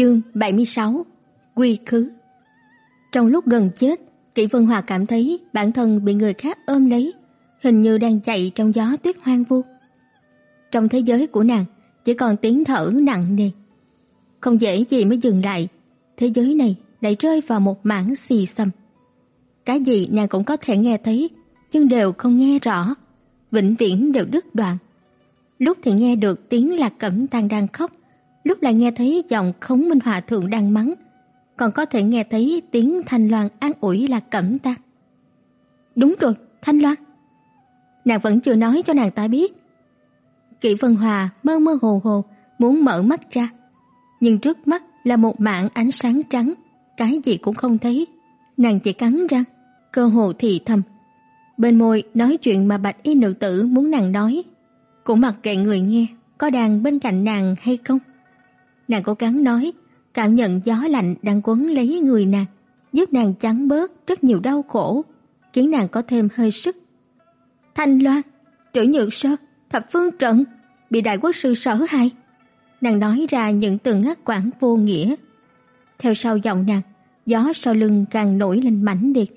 Chương 76 Quy khứ Trong lúc gần chết, Kỷ Vân Hòa cảm thấy bản thân bị người khác ôm lấy, hình như đang chạy trong gió tuyết hoang vu. Trong thế giới của nàng, chỉ còn tiếng thở nặng nề. Không dễ gì mới dừng lại, thế giới này lại rơi vào một mảng xì xầm. Cái gì nàng cũng có thể nghe thấy, nhưng đều không nghe rõ, vĩnh viễn đều đứt đoạn. Lúc thì nghe được tiếng Lạc Cẩm Tang đang khóc, lúc lại nghe thấy giọng Khống Minh Hòa thượng đang mắng, còn có thể nghe thấy tiếng Thanh Loan an ủi là Cẩm ta. Đúng rồi, Thanh Loan. Nàng vẫn chưa nói cho nàng ta biết. Kỷ Vân Hòa mơ mơ hồ hồ muốn mở mắt ra, nhưng trước mắt là một mảng ánh sáng trắng, cái gì cũng không thấy. Nàng chỉ cắn răng, cơ hồ thì thầm. Bên môi nói chuyện mà Bạch Y nữ tử muốn nàng nói, cũng mặc kệ người nghe có đang bên cạnh nàng hay không. Nàng cố gắng nói, cảm nhận gió lạnh đang quấn lấy người nàng, giúp nàng trắng bớt rất nhiều đau khổ, khiến nàng có thêm hơi sức. Thanh Loan, Trữ Nhược Sơ, Thập Phương Trận bị đại quốc sư sở hại. Nàng nói ra những từ ngắt quãng vô nghĩa. Theo sau giọng nàng, gió sau lưng càng nổi lên mãnh liệt,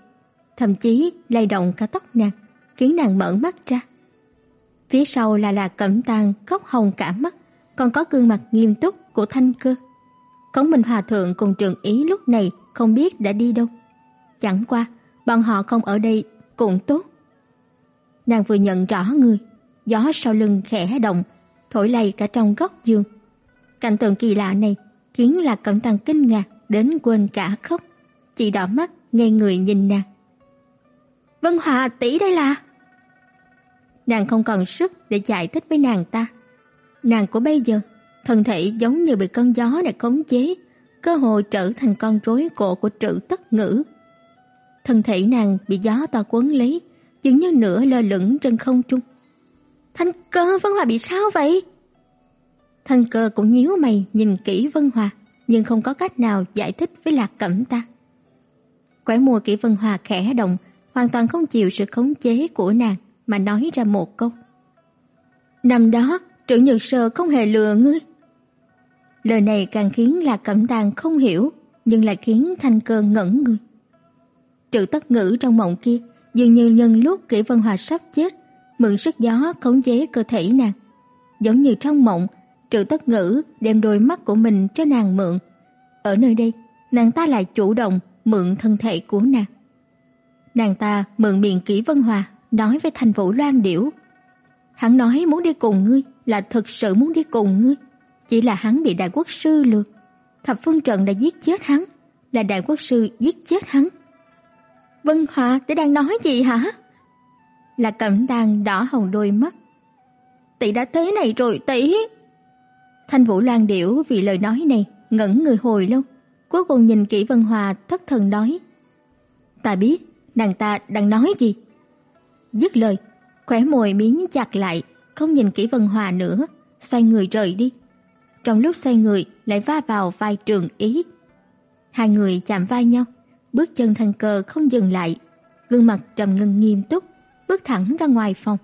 thậm chí lay động cả tóc nàng, khiến nàng mở mắt ra. Phía sau là là Cẩm Tang khóc hồng cả mắt, còn có gương mặt nghiêm túc của Thanh Cơ. Cống Minh Hòa thượng cùng Trường Ý lúc này không biết đã đi đâu. Chẳng qua, bọn họ không ở đây cũng tốt. Nàng vừa nhận rõ người, gió sau lưng khẽ động, thổi lay cả trong góc giường. Cảnh tượng kỳ lạ này khiến là Cẩm Tăng kinh ngạc đến quên cả khóc, chỉ đỏ mắt ngây người nhìn nàng. Vân Hòa tỷ đây là Nàng không còn sức để giải thích với nàng ta. Nàng của bây giờ thân thể giống như bị cơn gió này khống chế, cơ hội trở thành con rối cổ của trữ tất ngữ. Thân thể nàng bị gió to quấn lấy, dường như nửa lơ lửng trên không trung. Thanh cơ Vân Hòa bị sao vậy? Thanh cơ cũng nhíu mày nhìn kỹ Vân Hòa, nhưng không có cách nào giải thích với Lạc Cẩm ta. Quẻ mùa kỹ Vân Hòa khẽ động, hoàn toàn không chịu sự khống chế của nàng mà nói ra một câu. Năm đó, Trữ Nhược Sơ không hề lừa ngươi. Lời này càng khiến Lạc Cẩm Đan không hiểu, nhưng lại khiến Thanh Cơ ngẩn người. Trữ Tất Ngữ trong mộng kia, dường như nhân lúc Kỷ Vân Hòa sắp chết, mượn sức gió khống chế cơ thể nàng. Giống như trong mộng, Trữ Tất Ngữ đem đôi mắt của mình cho nàng mượn. Ở nơi đây, nàng ta lại chủ động mượn thân thể của nàng. Nàng ta mượn miệng Kỷ Vân Hòa nói với Thành Vũ Loan Điểu. Hắn nói muốn đi cùng ngươi là thực sự muốn đi cùng ngươi. Chỉ là hắn bị đại quốc sư lừa. Thập phương trận đã giết chết hắn, là đại quốc sư giết chết hắn. Vân Hòa, tỷ đang nói gì hả? Là Cẩm Đan đỏ hồng đôi mắt. Tỷ đã thế này rồi tỷ. Thanh Vũ Loan Điểu vì lời nói này ngẩn người hồi lâu, cuối cùng nhìn kỹ Vân Hòa thất thần nói: "Ta biết, nàng ta đang nói gì." Dứt lời, khóe môi miếng chặt lại, không nhìn kỹ Vân Hòa nữa, xoay người rời đi. Trong lúc xoay người lại va vào vai Trường Ý. Hai người chạm vai nhau, bước chân thành cờ không dừng lại, gương mặt trầm ngưng nghiêm túc, bước thẳng ra ngoài phòng.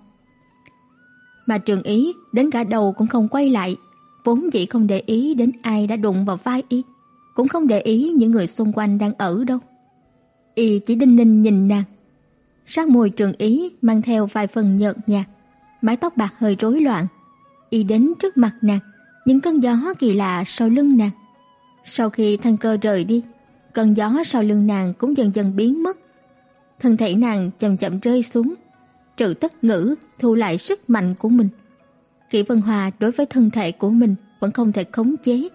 Mà Trường Ý đến cả đầu cũng không quay lại, vốn dĩ không để ý đến ai đã đụng vào vai y, cũng không để ý những người xung quanh đang ở đâu. Y chỉ đinh ninh nhìn nàng. Sắc môi Trường Ý mang theo vài phần nhợt nhạt, mái tóc bạc hơi rối loạn. Y đến trước mặt nàng, những cơn gió kỳ lạ sau lưng nàng. Sau khi thanh cơ rời đi, cơn gió sau lưng nàng cũng dần dần biến mất. Thân thể nàng chậm chậm rơi xuống, trừ tất ngữ thu lại sức mạnh của mình. Kỷ Vân Hòa đối với thân thể của mình vẫn không thể khống chế.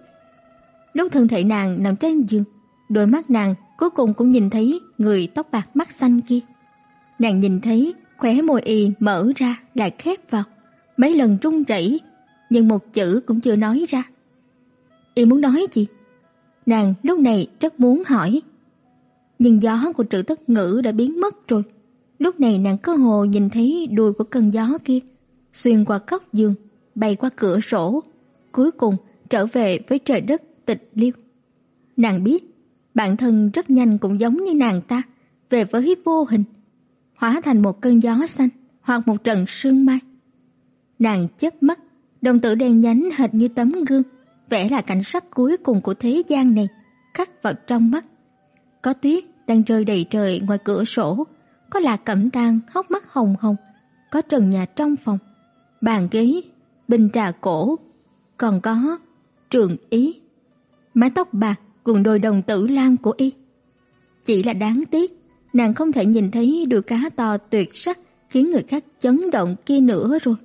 Lúc thân thể nàng nằm trên giường, đôi mắt nàng cuối cùng cũng nhìn thấy người tóc bạc mắt xanh kia. Nàng nhìn thấy khóe môi y mở ra lại khép vào, mấy lần run rẩy, nhưng một chữ cũng chưa nói ra. Y muốn nói gì? Nàng lúc này rất muốn hỏi. Nhưng gió của trữ tất ngữ đã biến mất rồi. Lúc này nàng cơ hồ nhìn thấy đuôi của cơn gió kia xuyên qua góc giường, bay qua cửa sổ, cuối cùng trở về với trời đất tịch liêu. Nàng biết, bản thân rất nhanh cũng giống như nàng ta, về với vô hình, hóa thành một cơn gió xanh hoặc một trận sương mai. Nàng chớp mắt, đồng tử đen nhánh hệt như tấm gương, vẽ là cảnh sắc cuối cùng của thế gian này, khắc vào trong mắt. Có tuyết đang rơi đầy trời ngoài cửa sổ, có lạc cẩm tang hốc mắt hồng hồng, có trần nhà trong phòng, bàn ghế, bình trà cổ, còn có trường ý. Mái tóc bạc cùng đôi đồng tử lam của y. Chỉ là đáng tiếc, nàng không thể nhìn thấy đôi cá to tuyệt sắc khiến người khác chấn động kia nữa rồi.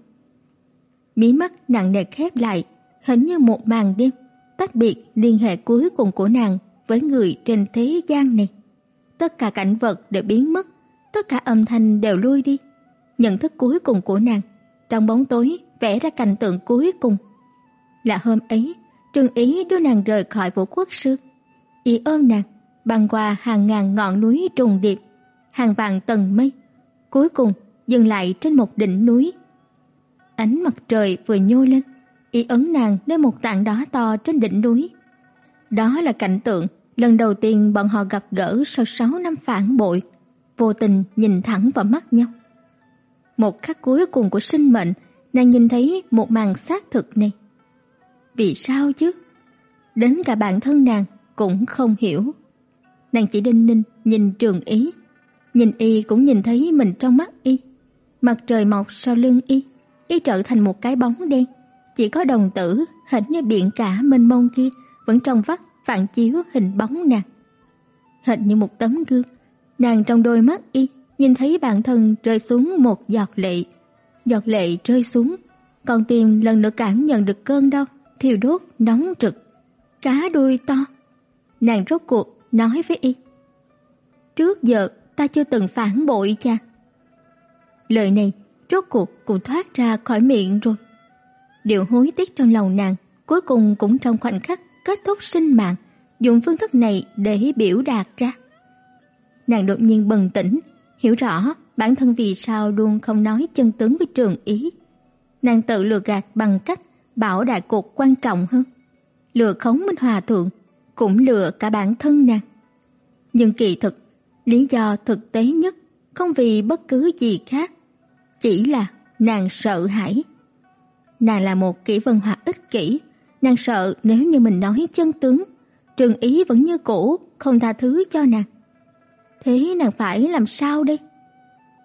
Mí mắt nặng nề khép lại, hình như một màn đêm, tách biệt liên hệ cuối cùng của nàng với người trên thế gian này. Tất cả cảnh vật đều biến mất, tất cả âm thanh đều lui đi. Nhận thức cuối cùng của nàng, trong bóng tối vẽ ra cảnh tượng cuối cùng. Là hôm ấy, Trương Ý đưa nàng rời khỏi Vũ Quốc sư. Y ôm nàng, băng qua hàng ngàn ngọn núi trùng điệp, hàng vạn tầng mây, cuối cùng dừng lại trên một đỉnh núi. Ánh mặt trời vừa nhô lên, y ấn nàng lên một tảng đá to trên đỉnh núi. Đó là cảnh tượng lần đầu tiên bọn họ gặp gỡ sau 6 năm phản bội, vô tình nhìn thẳng vào mắt nhau. Một khắc cuối cùng của sinh mệnh, nàng nhìn thấy một màn xác thực này. Vì sao chứ? Đến cả bản thân nàng cũng không hiểu. Nàng chỉ đinh ninh nhìn Trường Ý, nhìn y cũng nhìn thấy mình trong mắt y. Mặt trời mọc sau lưng y, y trở thành một cái bóng đen, chỉ có đồng tử hệt như biển cả mênh mông kia vẫn trong vắt phản chiếu hình bóng nàng. Hệt như một tấm gương, nàng trong đôi mắt y nhìn thấy bản thân rơi xuống một giọt lệ. Giọt lệ rơi xuống, con tim lần nữa cảm nhận được cơn đau thiêu đốt nóng rực. Cá đuôi to. Nàng rốt cuộc nói với y. Trước giờ ta chưa từng phản bội cha. Lời này rốt cuộc cũng thoát ra khỏi miệng rồi. Điều hối tiếc trong lòng nàng cuối cùng cũng trong khoảnh khắc kết thúc sinh mạng, dùng phương thức này để biểu đạt ra. Nàng đột nhiên bừng tỉnh, hiểu rõ bản thân vì sao luôn không nói chân tướng với trường ý. Nàng tự lừa gạt bằng cách bảo đại cục quan trọng hơn. Lừa khống Minh Hòa Thượng, cũng lừa cả bản thân nàng. Nhưng kỳ thực, lý do thực tế nhất không vì bất cứ gì khác, chỉ là nàng sợ hãi. Nàng là một kỹ vân hoạt ích kỷ, nàng sợ nếu như mình nói chân tướng, Trường Ý vẫn như cũ, không tha thứ cho nàng. Thế nàng phải làm sao đây?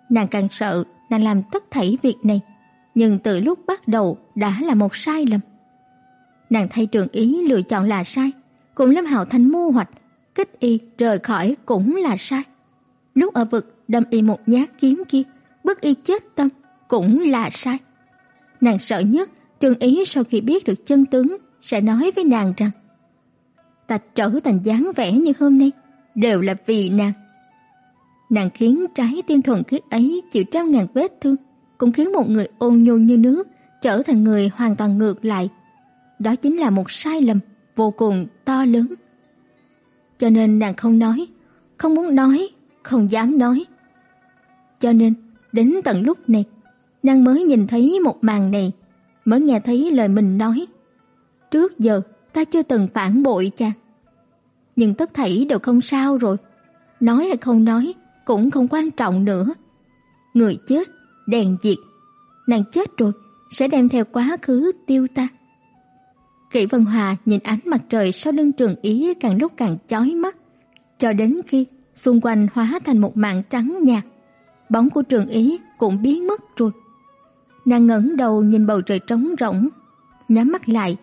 Nàng càng sợ nàng làm tất thảy việc này nhưng từ lúc bắt đầu đã là một sai lầm. Nàng thay Trường Ý lựa chọn là sai, cùng Lâm Hạo Thành mưu hoạch, kích y rời khỏi cũng là sai. Lúc ở vực đâm y một nhát kiếm kia, bức y chết tâm cũng là sai. Nàng sợ nhất trương Ý sau khi biết được chân tướng sẽ nói với nàng rằng ta trở thành dáng vẻ như hôm nay đều là vì nàng. Nàng khiến trái tim thuần khiết ấy chịu trăm ngàn vết thương, cũng khiến một người ôn nhu như nước trở thành người hoàn toàn ngược lại. Đó chính là một sai lầm vô cùng to lớn. Cho nên nàng không nói, không muốn nói, không dám nói. Cho nên đến tận lúc này, nàng mới nhìn thấy một màn này, mới nghe thấy lời mình nói. Trước giờ ta chưa từng phản bội cha. Nhưng tất thảy đều không sao rồi. Nói hay không nói cũng không quan trọng nữa. Người chết đèn diệt. Nàng chết rồi, sẽ đem theo quá khứ tiêu tan. Kỷ Vân Hòa nhìn ánh mặt trời sau lưng trường ý càng lúc càng chói mắt, cho đến khi xung quanh hóa thành một màn trắng nhạt. Bóng của trường ý cũng biến mất rồi. Nàng ngẩng đầu nhìn bầu trời trống rỗng, nhắm mắt lại.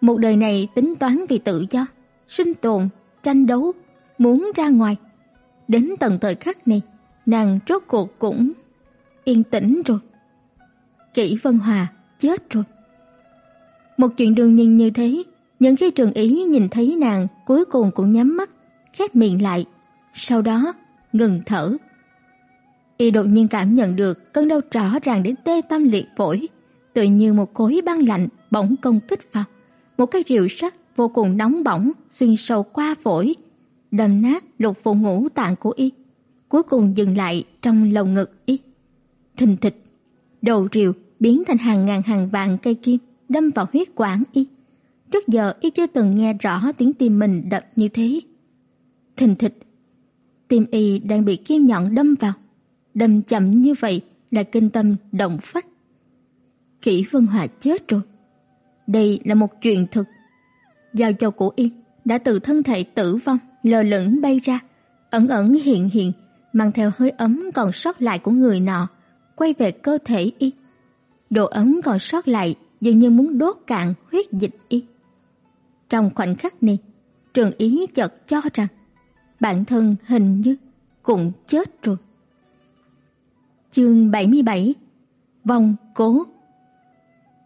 Một đời này tính toán vì tự do, sinh tồn, tranh đấu, muốn ra ngoài. Đến tận thời khắc này, nàng rốt cuộc cũng yên tĩnh rồi. Kỷ Vân Hòa chết rồi. Một chuyện đương nhiên như thế, nhưng khi Trường Ý nhìn thấy nàng, cuối cùng cũng nhắm mắt, khép miệng lại, sau đó ngừng thở. Y đột nhiên cảm nhận được cơn đau rõ ràng đến tê tâm liệt phổi, tự như một khối băng lạnh bỗng công kích vào, một cái rìu sắt vô cùng nóng bỏng xuyên sâu qua phổi, đâm nát lục phủ ngũ tạng của y, cuối cùng dừng lại trong lồng ngực y. Thình thịch, đầu rìu biến thành hàng ngàn hàng vạn cây kim đâm vào huyết quản y. Trước giờ y chưa từng nghe rõ tiếng tim mình đập như thế. Thình thịch, tim y đang bị kim nhọn đâm vào, đâm chậm như vậy là kinh tâm động phách. Kỷ Vân Hòa chết rồi. Đây là một chuyện thực, Giao châu của y đã từ thân thể tử vong lờ lửng bay ra, ẩn ẩn hiện hiện, mang theo hơi ấm còn sót lại của người nọ, quay về cơ thể y. Độ ấm còn sót lại dường như muốn đốt cạn huyết dịch y. Trong khoảnh khắc này, Trường Ý chợt cho rằng bản thân hình như cũng chết rồi. Chương 77 Vòng cố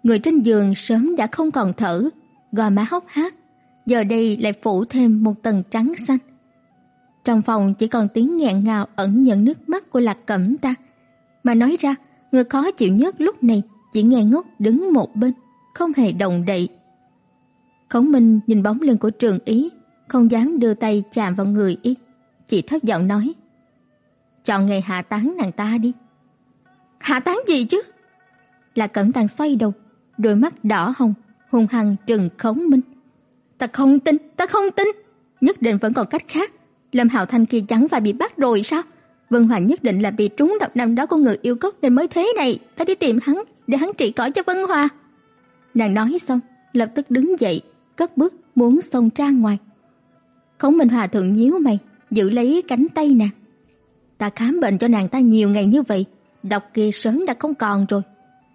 Người trên giường sớm đã không còn thở, gò má hốc hác, giờ đây lại phủ thêm một tầng trắng xanh. Trong phòng chỉ còn tiếng nghẹn ngào ẩn nhận nước mắt của Lạc Cẩm ta, mà nói ra, người khó chịu nhất lúc này chỉ nghe ngốc đứng một bên, không hề động đậy. Khổng Minh nhìn bóng lưng của Trường Ý, không dám đưa tay chạm vào người y, chỉ thấp giọng nói: "Chọn ngày hạ táng nàng ta đi." "Hạ tán gì chứ?" Là Cẩm Tàng xoay đầu, đôi mắt đỏ hồng, hung hăng trừng khống Minh. "Ta không tin, ta không tin, nhất định vẫn còn cách khác. Lâm Hạo Thanh kia chẳng phải bị bắt rồi sao?" Vân Hoàng nhất định là bị trúng độc năm đó của người yêu cốc nên mới thế này, ta đi tìm hắn để hắn trị cỏ cho Vân Hoa. Nàng nói xong, lập tức đứng dậy, cất bước muốn xông ra ngoài. Khổng Minh Hòa thượng nhíu mày, giữ lấy cánh tay nàng. Ta khám bệnh cho nàng ta nhiều ngày như vậy, độc kia sớm đã không còn rồi.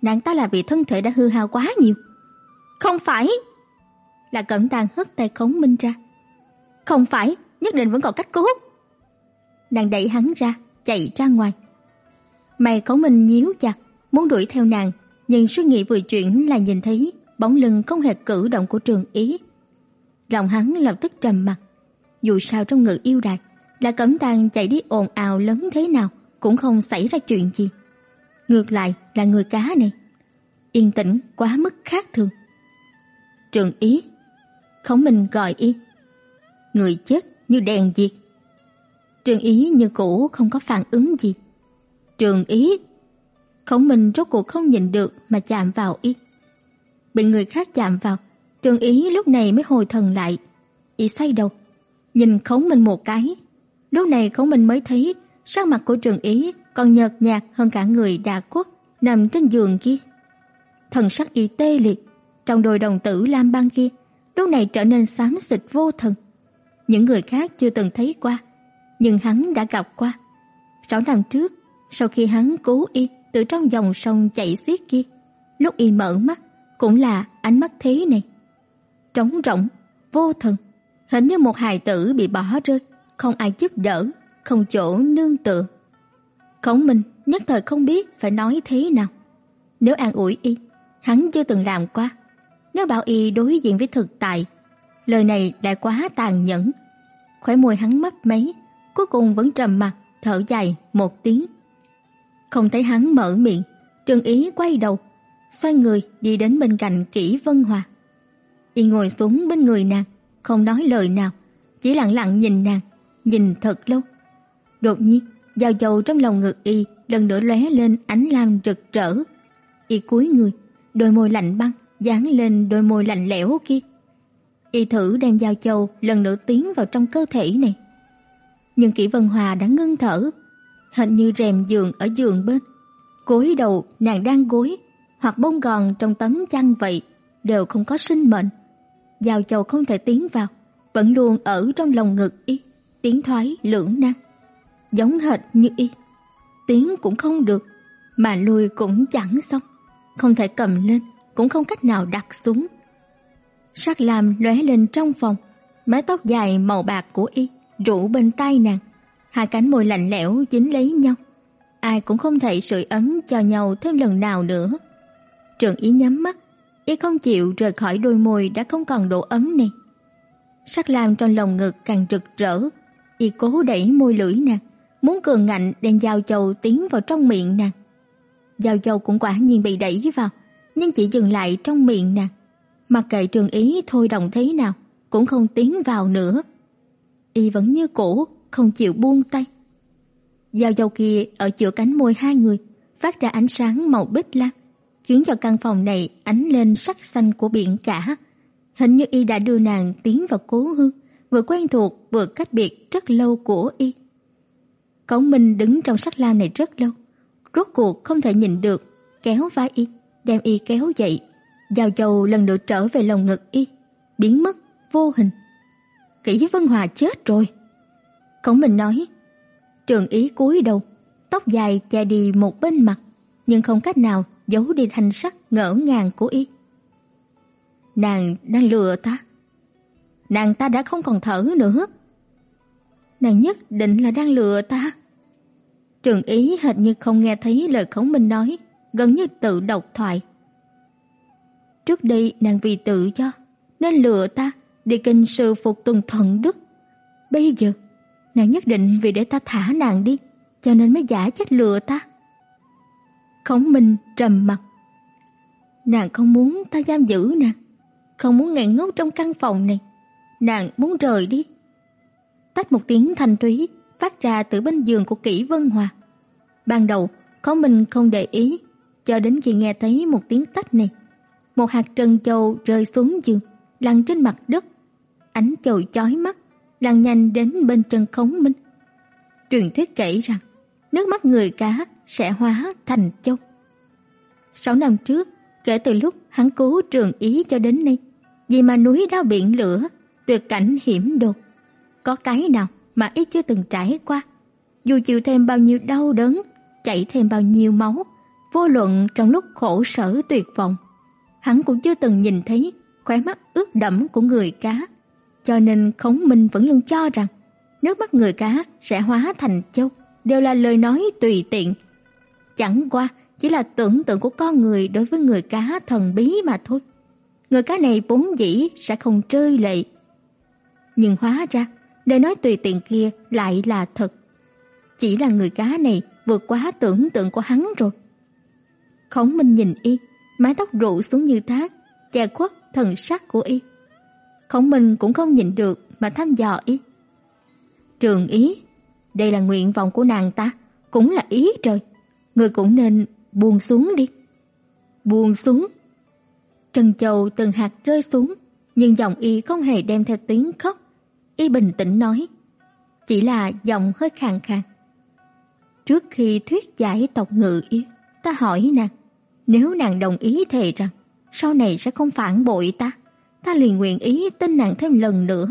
Nàng ta là vì thân thể đã hư hao quá nhiều. Không phải. Là Cẩm Tàng hất tay Khổng Minh ra. Không phải, nhất định vẫn còn cách cứu. Nàng đẩy hắn ra, chạy ra ngoài. Mày Khổng Minh nhíu chặt, muốn đuổi theo nàng, nhưng suy nghĩ vừa chuyển là nhìn thấy bóng lưng không hề cử động của Trường Ý. Lòng hắn lập tức trầm mặc. Dù sao trong ngự yêu đài, là Cẩm Tàng chạy đi ồn ào lớn thế nào cũng không xảy ra chuyện gì. Ngược lại là người cá này, yên tĩnh quá mức khác thường. Trường Ý, Khổng Minh gọi y. Người chết như đèn diệt. Trường Ý như cũ không có phản ứng gì. Trường Ý Khổng Minh rốt cuộc không nhìn được mà chạm vào y. Bị người khác chạm vào, Trường Ý lúc này mới hồi thần lại. Y xoay đầu, nhìn Khổng Minh một cái. Lúc này Khổng Minh mới thấy sắc mặt của Trường Ý còn nhợt nhạt hơn cả người đà quốc nằm trên giường kia. Thần sắc y tê liệt, trong đôi đồng tử lam băng kia, lúc này trở nên xám xịt vô thần. Những người khác chưa từng thấy qua, nhưng hắn đã gặp qua. Sáu năm trước, sau khi hắn cứu y từ trong dòng sông chảy xiết kia. Lúc y mở mắt cũng là ánh mắt thế này. Trống rỗng, vô thần, hình như một hài tử bị bỏ rơi, không ai giúp đỡ, không chỗ nương tựa. Khổng Minh nhất thời không biết phải nói thế nào. Nếu an ủi y, hắn chưa từng làm qua. Nếu bảo y đối diện với thực tại, lời này lại quá tàn nhẫn. Khóe môi hắn mấp máy, cuối cùng vẫn trầm mặt, thở dài một tiếng. Không thấy hắn mở miệng, Trương Ý quay đầu, xoay người đi đến bên cạnh Kỷ Vân Hòa. Y ngồi xuống bên người nàng, không nói lời nào, chỉ lặng lặng nhìn nàng, nhìn thật lâu. Đột nhiên, dao dầu trong lòng ngực y lần nữa lóe lên ánh lam rực rỡ. Y cúi người, đôi môi lạnh băng dán lên đôi môi lạnh lẽo kia. Y thử đem dao châu lần nữa tiến vào trong cơ thể này. Nhưng Kỷ Vân Hòa đã ngưng thở, hình như rèm giường ở giường bên. cúi đầu nàng đang gối, hoặc bông gòn trong tấm chăn vậy, đều không có sinh mệnh. Giao châu không thể tiến vào, vẫn luôn ở trong lòng ngực y, tiến thoái lưỡng nan. Giống hệt như y. Tiến cũng không được, mà lùi cũng chẳng xong. Không thể cầm lên, cũng không cách nào đặt xuống. Sắc lam lóe lên trong phòng, mái tóc dài màu bạc của y rủ bên tai nàng hai cánh môi lạnh lẽo dính lấy nhau. Ai cũng không thể sưởi ấm cho nhau thêm lần nào nữa. Trường Ý nhắm mắt, y không chịu rời khỏi đôi môi đã không còn độ ấm này. Sắc lam trong lòng ngực càng rực rỡ, y cố đẩy môi lưỡi nàng, muốn cường ngạnh đem dao châu tiến vào trong miệng nàng. Dao châu cũng quả nhiên bị đẩy vào, nhưng chỉ dừng lại trong miệng nàng. Mặc kệ Trường Ý thôi đồng thế nào, cũng không tiến vào nữa. Y vẫn như cũ, không chịu buông tay. Dao dầu kia ở giữa cánh môi hai người, phát ra ánh sáng màu bích lam, khiến cho căn phòng này ánh lên sắc xanh của biển cả. Hình như y đã đưa nàng tiến vào cố hương, vừa quen thuộc vừa cách biệt rất lâu của y. Cổng Minh đứng trong sắc lam này rất lâu, rốt cuộc không thể nhịn được, kéo vai y, đem y kéo dậy. Giao Châu lần nữa trở về lồng ngực y, biến mất vô hình. Kỷ Vân Hòa chết rồi. Khổng Minh nói, Trường ý cúi đầu, tóc dài che đi một bên mặt, nhưng không cách nào giấu đi thanh sắc ngỡ ngàng của y. Nàng đang lừa ta. Nàng ta đã không còn thở nữa. Nàng nhất định là đang lừa ta. Trường ý hệt như không nghe thấy lời Khổng Minh nói, gần như tự độc thoại. Trước đây nàng vì tự do nên lừa ta đi kinh sư phục tuần thuận đức. Bây giờ, nàng nhất định vì để ta thả nàng đi, cho nên mới giả chết lừa ta. Khổng Minh trầm mặt. Nàng không muốn ta giam giữ nàng, không muốn ngẩn ngốc trong căn phòng này, nàng muốn rời đi. Tách một tiếng thanh thúy phát ra từ bên giường của Kỷ Vân Hòa. Ban đầu, có mình không để ý, cho đến khi nghe thấy một tiếng tách này, một hạt trân châu rơi xuống giường, lăn trên mặt đất. Ánh châu chói mắt, lăn nhanh đến bên chân khống Minh. Truyền thuyết kể rằng, nước mắt người cá sẽ hóa thành châu. Sáu năm trước, kể từ lúc hắn cứu Trường Ý cho đến nay, vì mà núi đao biển lửa, tuyệt cảnh hiểm đột, có cái nào mà ít chưa từng trải qua. Dù chịu thêm bao nhiêu đau đớn, chảy thêm bao nhiêu máu, vô luận trong lúc khổ sở tuyệt vọng, hắn cũng chưa từng nhìn thấy khóe mắt ướt đẫm của người cá, cho nên Khống Minh vẫn luôn cho rằng nước mắt người cá sẽ hóa thành châu, đều là lời nói tùy tiện. Chẳng qua chỉ là tưởng tượng của con người đối với người cá thần bí mà thôi. Người cá này vốn dĩ sẽ không rơi lệ. Nhưng hóa ra, lời nói tùy tiện kia lại là thật. Chỉ là người cá này vượt quá tưởng tượng của hắn rồi. Khổng Minh nhìn y, mái tóc rủ xuống như thác, che khuất thần sắc của y. Khổng Minh cũng không nhịn được mà thăm dò y. Trường ý, đây là nguyện vọng của nàng ta, cũng là ý trời. Người cũng nên buông xuống đi. Buông xuống. Trần Châu từng hạt rơi xuống, nhưng giọng y không hề đem theo tiếng khóc. Y bình tĩnh nói, chỉ là giọng hơi khàn khàn. Trước khi thuyết giải tộc ngự yêu, ta hỏi nàng, nếu nàng đồng ý thề rằng sau này sẽ không phản bội ta, ta liền nguyện ý tin nàng thêm lần nữa.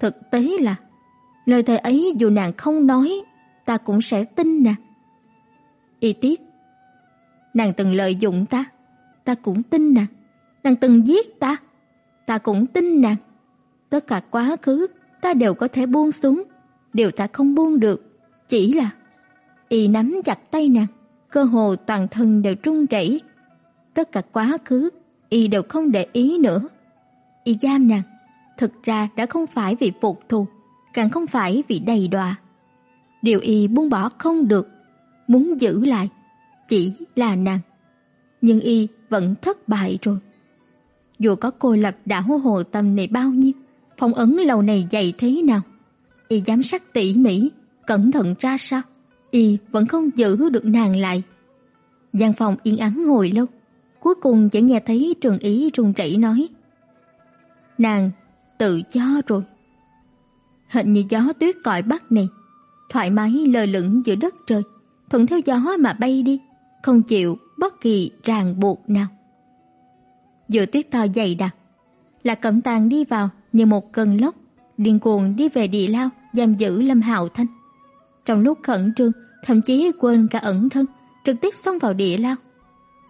Thực tế là lời thề ấy dù nàng không nói, ta cũng sẽ tin nàng. Y tiếp, nàng từng lợi dụng ta, ta cũng tin nàng. Nàng từng giết ta, ta cũng tin nàng. Tất cả quá khứ ta đều có thể buông xuống, điều ta không buông được chỉ là y nắm chặt tay nàng, cơ hồ toàn thân đều run rẩy. Tất cả quá khứ y đều không để ý nữa. Y giam nàng, thực ra đã không phải vì phục thù, càng không phải vì đầy đọa. Điều y buông bỏ không được, muốn giữ lại chỉ là nàng. Nhưng y vẫn thất bại rồi. Dù có cô lập đã hô hồ tâm này bao nhiêu, phong ấn lâu này dày thế nào, y giám sát tỉ mỉ, cẩn thận ra sao, y vẫn không giữ được nàng lại. Gian phòng yên ắng hồi lâu, cuối cùng chỉ nghe thấy Trường Ý run rẩy nói: "Nàng tự cho rồi." Hình như gió tuyết còi bắc này, thoải mái lơ lửng giữa đất trời, thuận theo gió mà bay đi, không chịu bất kỳ ràng buộc nào. Giữa tuyết to dày đặc, là Cẩm Tàng đi vào như một cơn lốc, điên cuồng đi về địa lao giam giữ Lâm Hạo Thanh. Trong lúc khẩn trương, thậm chí quên cả ẩn thân, trực tiếp xông vào địa lao.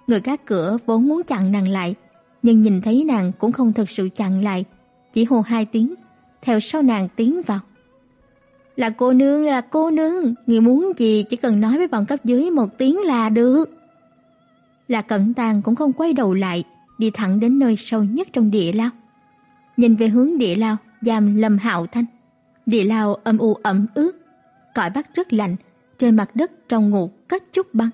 Người gác cửa vốn muốn chặn nàng lại, nhưng nhìn thấy nàng cũng không thực sự chặn lại, chỉ hô hai tiếng, theo sau nàng tiến vào. Là cô nương, là cô nương, người muốn gì chỉ cần nói với bọn cấp dưới một tiếng là được. Là Cẩm Tàng cũng không quay đầu lại, đi thẳng đến nơi sâu nhất trong địa lao. Nhìn về hướng địa lao, giam Lâm Hạo Thanh. Địa lao âm u ẩm ướt, cõi bắc rất lạnh, trên mặt đất trong ngục cất chút băng.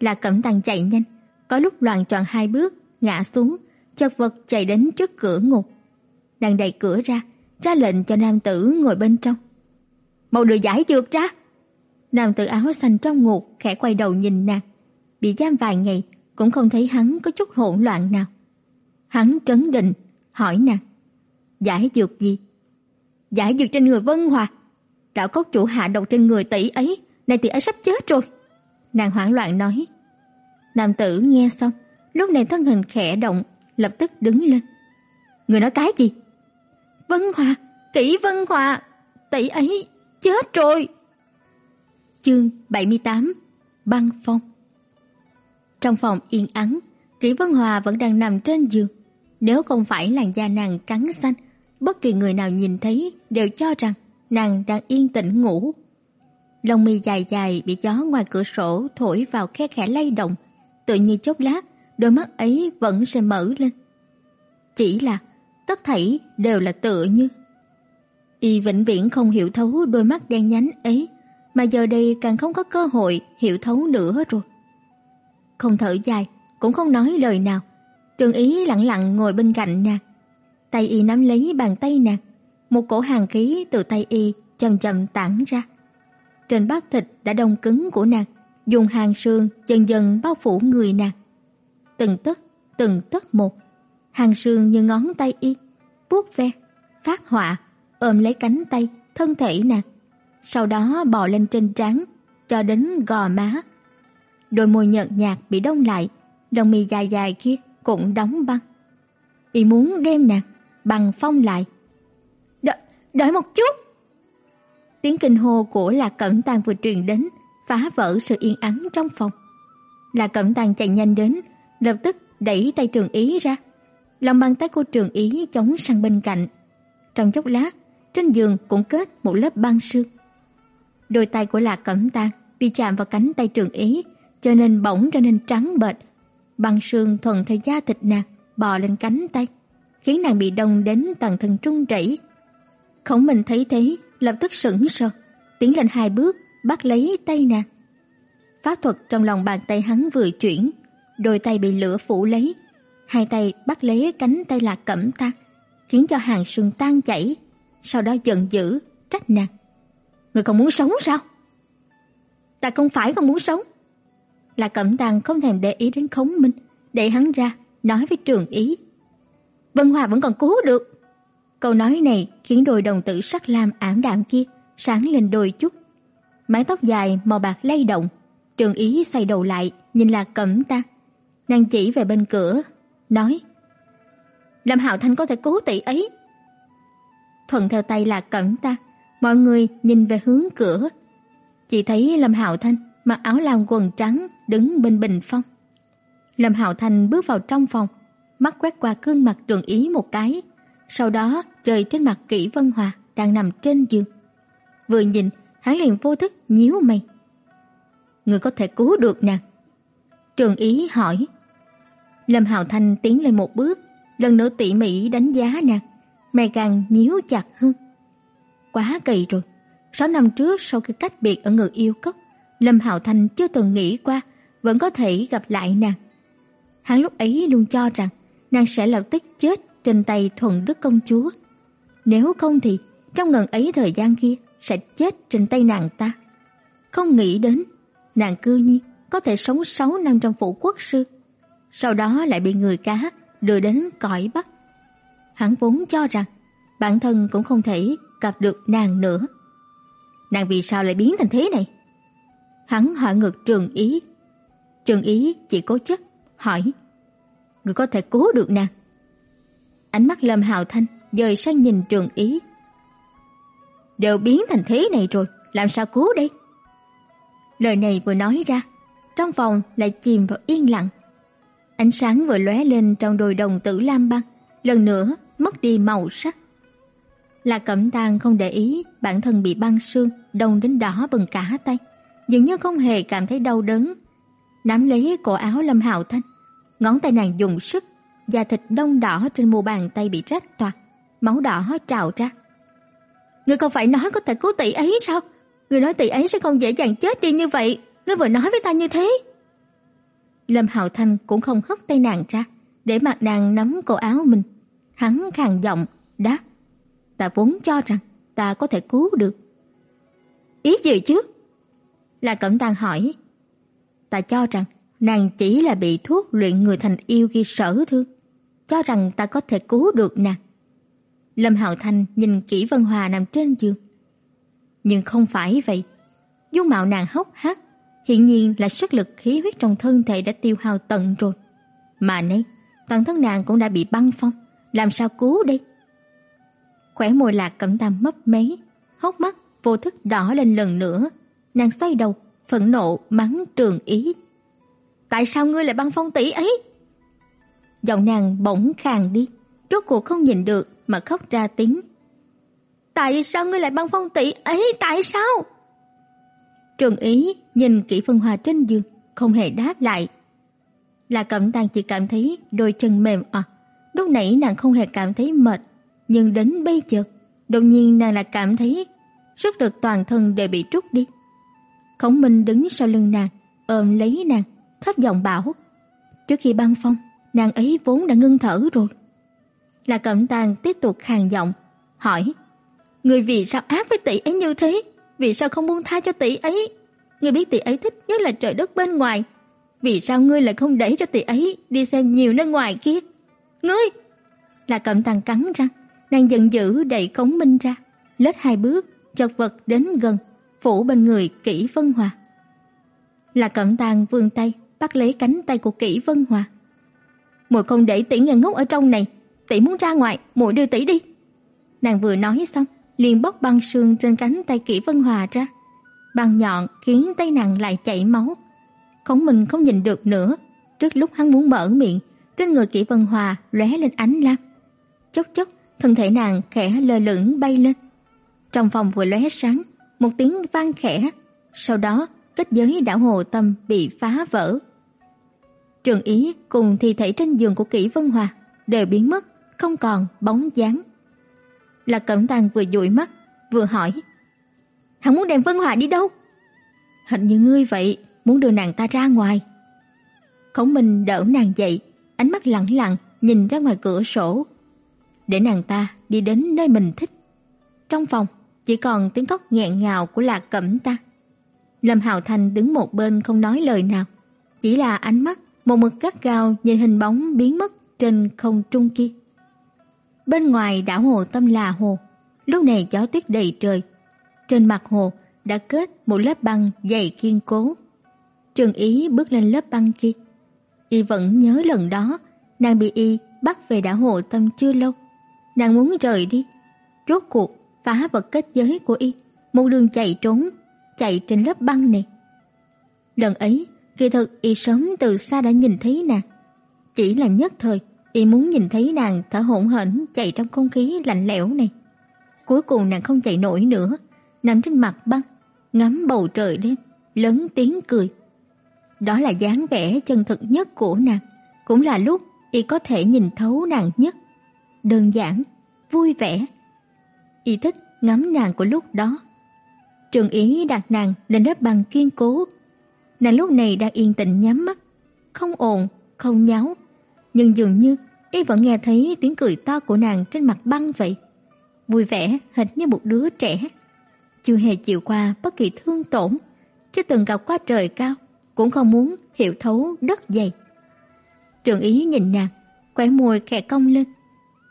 Là Cẩm Tàng chạy nhanh, có lúc loạn tròn hai bước, ngã xuống, chật vật chạy đến trước cửa ngục. Nàng đẩy cửa ra, ra lệnh cho nam tử ngồi bên trong. "Mau đưa giải dược ra." Nam tử áo xanh trong ngục khẽ quay đầu nhìn nàng, bị giam vài ngày cũng không thấy hắn có chút hỗn loạn nào. Hắn trấn định hỏi nàng: "Giải dược gì?" "Giải dược trên người Vân Hòa." Đạo cốc chủ hạ độc trên người tỷ ấy, này tỷ ấy sắp chết rồi. Nàng hoảng loạn nói. Nam tử nghe xong, lúc này thân hình khẽ động, lập tức đứng lên. Người nói cái gì? Vân Hòa, Kỷ Vân Hòa, tỷ ấy chết rồi. Chương 78: Băng phong. Trong phòng yên ắng, Kỷ Vân Hòa vẫn đang nằm trên giường. Nếu không phải làn da nàng trắng xanh, bất kỳ người nào nhìn thấy đều cho rằng nàng đang yên tĩnh ngủ. Lông mi dài dài bị gió ngoài cửa sổ thổi vào khe khẽ lay động, tự như chốc lát, đôi mắt ấy vẫn sẽ mở lên. Chỉ là tất thảy đều là tựa như y vĩnh viễn không hiểu thấu đôi mắt đen nhánh ấy, mà giờ đây càng không có cơ hội hiểu thấu nữa rồi. Không thở dài, cũng không nói lời nào, Trường Ý lặng lặng ngồi bên cạnh nàng. Tay y nắm lấy bàn tay nàng, một cổ hàn khí từ tay y chậm chậm tản ra. Trên bát thịt đã đông cứng của nàng, dùng hàng xương dần dần bao phủ người nàng. Từng tấc, từng tấc một, hàng xương như ngón tay y, vuốt ve, phát họa, ôm lấy cánh tay, thân thể nàng, sau đó bò lên trên trán cho đến gò má. Đôi môi nhợt nhạt bị đông lại, lông mi dài dài kia cũng đóng băng. Y muốn đem nàng bằng phong lại. Đợi, đợi một chút. Tiếng kinh hô của Lạc Cẩm Tàng vừa truyền đến, phá vỡ sự yên ắng trong phòng. Lạc Cẩm Tàng chạy nhanh đến, lập tức đẩy tay Trường Ý ra. Lòng bàn tay cô Trường Ý chống sang bên cạnh. Trong chốc lát, trên giường cũng kết một lớp băng sương. Đôi tay của Lạc Cẩm Tàng bị chạm vào cánh tay Trường Ý, cho nên bỗng trở nên trắng bệch. Băng sương thuận theo da thịt nàng bò lên cánh tay, khiến nàng bị đông đến toàn thân trung chảy. Khổng Minh thấy thế, lập tức sững sờ, tiến lên hai bước, bắt lấy tay nàng. Pháp thuật trong lòng bàn tay hắn vừa chuyển, đôi tay bị lửa phủ lấy, hai tay bắt lấy cánh tay Lạc Cẩm ta khiến cho hàng xương tan chảy, sau đó giận dữ trách nàng. Người còn muốn sống sao? Ta không phải không muốn sống. Lạc Cẩm Tang không thèm để ý đến Khống Minh, để hắn ra nói với Trường Ý. Vân Hòa vẫn còn cứu được. Câu nói này khiến đôi đồng tử sắc lam ảm đạm kia sáng lên đôi chút. Mái tóc dài màu bạc lay động, Trường Ý xoay đầu lại, nhìn Lạc Cẩm ta. Nàng chỉ về bên cửa, nói: "Lâm Hạo Thanh có thể cứu tỷ ấy." Thuận theo tay Lạc Cẩm ta. mọi người nhìn về hướng cửa. Chỉ thấy Lâm Hạo Thanh mặc áo lam quần trắng đứng bên bình phong. Lâm Hạo Thanh bước vào trong phòng, mắt quét qua gương mặt Trường Ý một cái, sau đó rơi trên mặt Kỷ Vân Hòa đang nằm trên giường. Vừa nhìn, hắn liền vô thức nhíu mày. Người có thể cứu được nàng. Trường Ý hỏi. Lâm Hạo Thanh tiến lên một bước, lần nữa tỉ mỉ đánh giá nàng, mày càng nhíu chặt hơn. Quá kỳ rồi. Sáu năm trước sau khi cách biệt ở ngự yêu cốc, Lâm Hạo Thanh chưa từng nghĩ qua vẫn có thể gặp lại nàng. Hắn lúc ấy luôn cho rằng nàng sẽ lập tức chết trên tay Thuần Đức công chúa. Nếu không thì trong ngần ấy thời gian kia sẽ chết trên tay nàng ta. Không nghĩ đến nàng cư nhiên có thể sống 6 năm trong phủ quốc sư, sau đó lại bị người cá đưa đến cõi Bắc. Hắn vốn cho rằng bản thân cũng không thể gặp được nàng nữa. Nàng vì sao lại biến thành thế này? Hắn hỏi ngược Trường Ý. Trường Ý chỉ cố chấp hỏi: "Người có thể cứu được nàng?" Ánh mắt Lâm Hạo Thanh dời sang nhìn Trường Ý. "Đều biến thành thế này rồi, làm sao cứu đây?" Lời này vừa nói ra, trong phòng lại chìm vào yên lặng. Ánh sáng vừa lóe lên trong đôi đồng tử lam băng, lần nữa mất đi màu sắc. Là Cẩm Tang không để ý bản thân bị băng xương đông đến đỏ bừng cả tay, dường như không hề cảm thấy đau đớn. Nắm lấy cổ áo Lâm Hạo Thanh, ngón tay nàng dùng sức, da thịt đông đỏ trên mu bàn tay bị rách toạc, máu đỏ trào ra. Ngươi không phải nói có thể cứu tỷ ấy sao? Ngươi nói tỷ ấy sẽ không dễ dàng chết đi như vậy, ngươi vừa nói với ta như thế. Lâm Hạo Thanh cũng không hất tay nàng ra, để mặt nàng nắm cổ áo mình. Hắn khàn giọng đáp: "Ta vốn cho rằng ta có thể cứu được." "Ý gì chứ?" Là Cẩm Tang hỏi. "Ta cho rằng nàng chỉ là bị thuốc luyện người thành yêu ghi sở thương, cho rằng ta có thể cứu được nàng." Lâm Hạo Thanh nhìn kỹ Vân Hòa nằm trên giường. Nhưng không phải vậy. Dung mạo nàng hốc hác, hiển nhiên là sức lực khí huyết trong thân thể đã tiêu hao tận rồi. Mà nay, toàn thân nàng cũng đã bị băng phong làm sao cứu đây? Khóe môi Lạc Cẩm Tam mấp máy, hốc mắt vô thức đỏ lên lần nữa. Nàng xoay đầu, phẫn nộ mắng Trường Ý. "Tại sao ngươi lại băng phong tỷ ấy?" Giọng nàng bỗng khàn đi, rốt cuộc không nhìn được mà khóc ra tiếng. "Tại sao ngươi lại băng phong tỷ ấy? Tại sao?" Trường Ý nhìn kỹ phân Hòa trên giường, không hề đáp lại. Là Cẩm Tang chỉ cảm thấy đôi chân mềm oặt. Lúc nãy nàng không hề cảm thấy mệt, nhưng đến bây giờ, đột nhiên nàng lại cảm thấy sức lực toàn thân đều bị trút đi. Khổng Minh đứng sau lưng nàng, ôm lấy nàng, thấp giọng bảo: "Trước khi băng phong, nàng ấy vốn đã ngưng thở rồi." Là Cẩm Tang tiếp tục khàn giọng hỏi: "Người vì sao ác với tỷ ấy như thế? Vì sao không buông tha cho tỷ ấy? Ngươi biết tỷ ấy thích nhất là trời đất bên ngoài, vì sao ngươi lại không để cho tỷ ấy đi xem nhiều nơi ngoài kia? Ngươi!" Là Cẩm Tang cắn răng, nàng giận dữ đẩy Cống Minh ra, lết hai bước, chật vật đến gần, phủ bên người Kỷ Vân Hòa. Là Cẩm Tang vươn tay, bắt lấy cánh tay của Kỷ Vân Hòa. "Muội không để tỷ ngây ngốc ở trong này, tỷ muốn ra ngoài, muội đưa tỷ đi." Nàng vừa nói xong, liền bóc băng sương trên cánh tay Kỷ Vân Hòa ra. Băng nhọn khiến tay nàng lại chảy máu. Khổng Minh không nhìn được nữa, trước lúc hắn muốn mở miệng, trên người Kỷ Vân Hòa lóe lên ánh lam. Chốc chốc, thân thể nàng khẽ lơ lửng bay lên. Trong phòng vừa lóe sáng, một tiếng vang khẽ, sau đó kết giới đảo hồ tâm bị phá vỡ. Trường Ý cùng thi thể trên giường của Kỷ Vân Hòa đều biến mất, không còn bóng dáng. lạc Cẩm Tang vừa dụi mắt, vừa hỏi: "Hắn muốn đem Vân Hòa đi đâu?" "Hình như ngươi vậy, muốn đưa nàng ta ra ngoài." Khổng Minh đỡ nàng dậy, ánh mắt lẳng lặng nhìn ra ngoài cửa sổ, để nàng ta đi đến nơi mình thích. Trong phòng chỉ còn tiếng khóc nghẹn ngào của Lạc Cẩm ta. Lâm Hạo Thành đứng một bên không nói lời nào, chỉ là ánh mắt một mực gắt gao nhìn hình bóng biến mất trên không trung kia. Bên ngoài đảo hồ Tâm Là Hồ, lúc này gió tuyết đầy trời. Trên mặt hồ đã kết một lớp băng dày kiên cố. Trường Ý bước lên lớp băng kia. Y vẫn nhớ lần đó, nàng bị y bắt về đảo hồ Tâm chưa lâu. Nàng muốn rời đi, rốt cuộc phá vật kết giới của y, một đường chạy trốn, chạy trên lớp băng này. Lần ấy, kỳ thực y sớm từ xa đã nhìn thấy nàng, chỉ là nhất thời, y muốn nhìn thấy nàng thở hổn hển chạy trong không khí lạnh lẽo này. Cuối cùng nàng không chạy nổi nữa, nằm trên mặt băng, ngắm bầu trời đêm, lớn tiếng cười. Đó là dáng vẻ chân thực nhất của nàng, cũng là lúc y có thể nhìn thấu nàng nhất. Đơn giản, vui vẻ, y thích ngắm nàng của lúc đó. Trường Ý đặt nàng lên lớp bằng kiên cố. Nàng lúc này đang yên tĩnh nhắm mắt, không ồn, không nháo, nhưng dường như y vẫn nghe thấy tiếng cười to của nàng trên mặt băng vậy. Vui vẻ hệt như một đứa trẻ, chưa hề chịu qua bất kỳ thương tổn, chưa từng gặp qua trời cao, cũng không muốn hiểu thấu đất dày. Trường Ý nhìn nàng, khóe môi khẽ cong lên,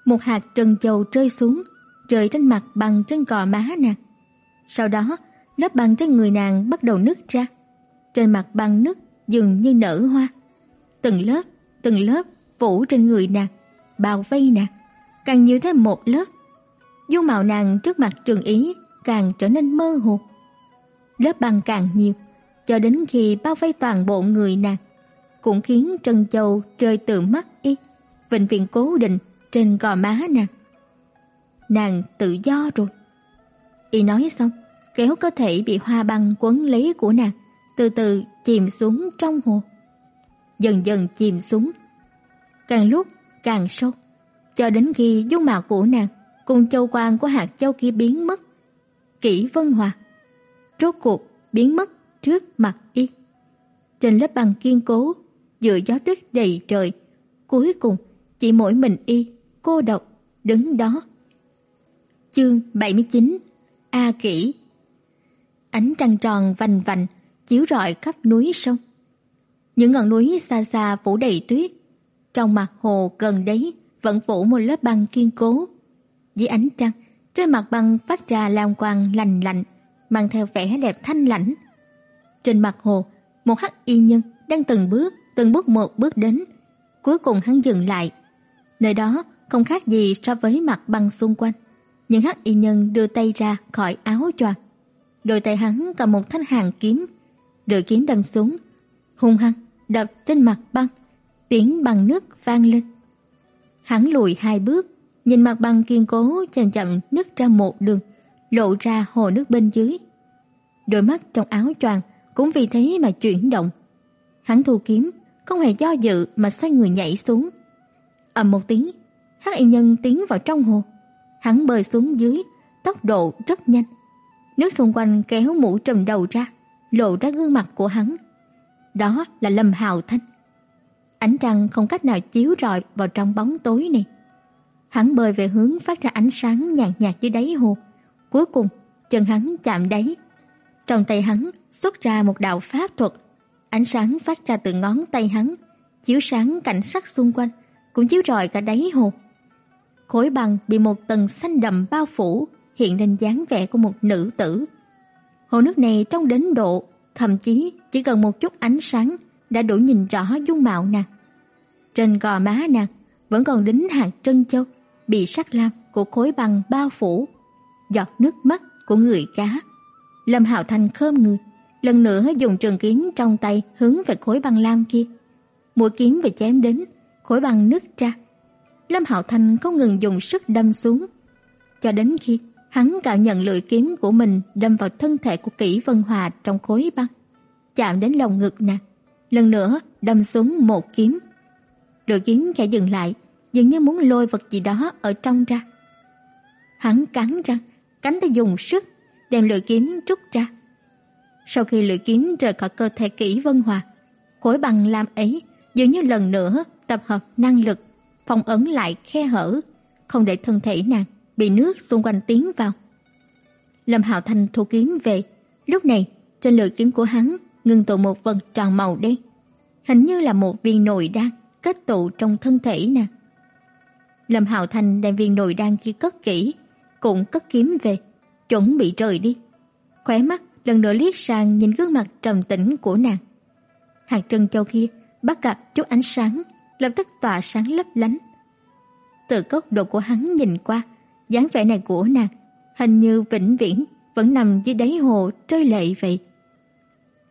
một hạt trân châu rơi xuống, rơi trên mặt bằng trên cò má nàng. Sau đó, lớp băng trên người nàng bắt đầu nứt ra. Trên mặt băng nứt dường như nở hoa. Từng lớp, từng lớp phủ trên người nàng, bao vây nàng, càng nhiều thêm một lớp. Dung mạo nàng trước mặt Trường Ý càng trở nên mơ hồ. Lớp băng càng nhiều, cho đến khi bao vây toàn bộ người nàng, cũng khiến Trân Châu rơi từ mắt y, vĩnh viễn cố định trên gò má nàng nàng tự do rồi. Y nói xong, kéo cơ thể bị hoa băng quấn lấy của nàng, từ từ chìm xuống trong hồ. Dần dần chìm xuống, càng lúc càng sâu, cho đến khi dung mạo của nàng cùng châu quang của hạt châu kia biến mất. Kỷ Vân Hòa rốt cuộc biến mất trước mặt y. Trên lớp băng kiên cố, giữa gió tuyết đầy trời, cuối cùng chỉ mỗi mình y cô độc đứng đó Chương 79 A Kỷ Ánh trăng tròn vành vành chiếu rọi khắp núi sông. Những ngọn núi xa xa phủ đầy tuyết, trong mặt hồ gần đấy vẫn phủ một lớp băng kiên cố. Dưới ánh trăng, trên mặt băng phát ra lam quang lành lạnh, mang theo vẻ đẹp thanh lãnh. Trên mặt hồ, một hắc y nhân đang từng bước, từng bước một bước đến, cuối cùng hắn dừng lại. Nơi đó không khác gì so với mặt băng xung quanh nhưng hắc y nhân đưa tay ra khỏi áo choàng. Đôi tay hắn cầm một thanh hàng kiếm, rồi kiếm đâm xuống, hung hăng đập trên mặt băng, tiếng bằng nước vang lên. Hắn lùi hai bước, nhìn mặt băng kiên cố chậm chậm nứt ra một đường, lộ ra hồ nước bên dưới. Đôi mắt trong áo choàng cũng vì thế mà chuyển động. Hắn thu kiếm, không hề do dự mà xoay người nhảy xuống. ầm một tiếng, Hắc y nhân tiến vào trong hồ. Hắn bơi xuống dưới, tốc độ rất nhanh. Nước xung quanh kéo mũ trùm đầu ra, lộ ra gương mặt của hắn. Đó là Lâm Hào Thanh. Ánh trăng không cách nào chiếu rọi vào trong bóng tối này. Hắn bơi về hướng phát ra ánh sáng nhàn nhạt dưới đáy hồ. Cuối cùng, chân hắn chạm đáy. Trong tay hắn xuất ra một đạo pháp thuật. Ánh sáng phát ra từ ngón tay hắn, chiếu sáng cảnh sắc xung quanh, cũng chiếu rọi cả đáy hồ. Khối băng bị một tầng xanh đậm bao phủ, hiện lên dáng vẻ của một nữ tử. Hồ nước này trong đến độ, thậm chí chỉ cần một chút ánh sáng đã đủ nhìn rõ dung mạo nàng. Trên gò má nàng vẫn còn đính hạt trân châu bị sắc lam của khối băng bao phủ, giọt nước mắt của người cá. Lâm Hạo Thành khom người, lần nữa dùng trường kiếm trong tay hướng về khối băng lam kia. Mũi kiếm vừa chém đến, khối băng nứt ra. Lâm Hạo Thành không ngừng dùng sức đâm xuống, cho đến khi hắn cảm nhận lưỡi kiếm của mình đâm vào thân thể của Kỷ Vân Hòa trong khối băng, chạm đến lòng ngực nàng, lần nữa đâm xuống một kiếm. Lưỡi kiếm khẽ dừng lại, dường như muốn lôi vật gì đó ở trong ra. Hắn cắn răng, cánh tay dùng sức đem lưỡi kiếm rút ra. Sau khi lưỡi kiếm rời khỏi cơ thể Kỷ Vân Hòa, khối băng lam ấy dường như lần nữa tập hợp năng lực, phong ấn lại khe hở, không để thân thể nàng bị nước xung quanh tiến vào. Lâm Hạo Thành thu kiếm về, lúc này trên lưỡi kiếm của hắn ngưng tụ một vật tròn màu đen, hình như là một viên nội đan kết tụ trong thân thể nàng. Lâm Hạo Thành đem viên nội đan kia cất kỹ, cũng cất kiếm về, chuẩn bị rời đi. Khóe mắt lần nữa liếc sang nhìn gương mặt trầm tĩnh của nàng. Hạt trân châu kia bắt gặp chút ánh sáng, lập tức tỏa sáng lấp lánh. Từ góc độ của hắn nhìn qua, dáng vẻ này của nàng hình như vĩnh viễn vẫn nằm dưới đáy hồ rơi lệ vậy.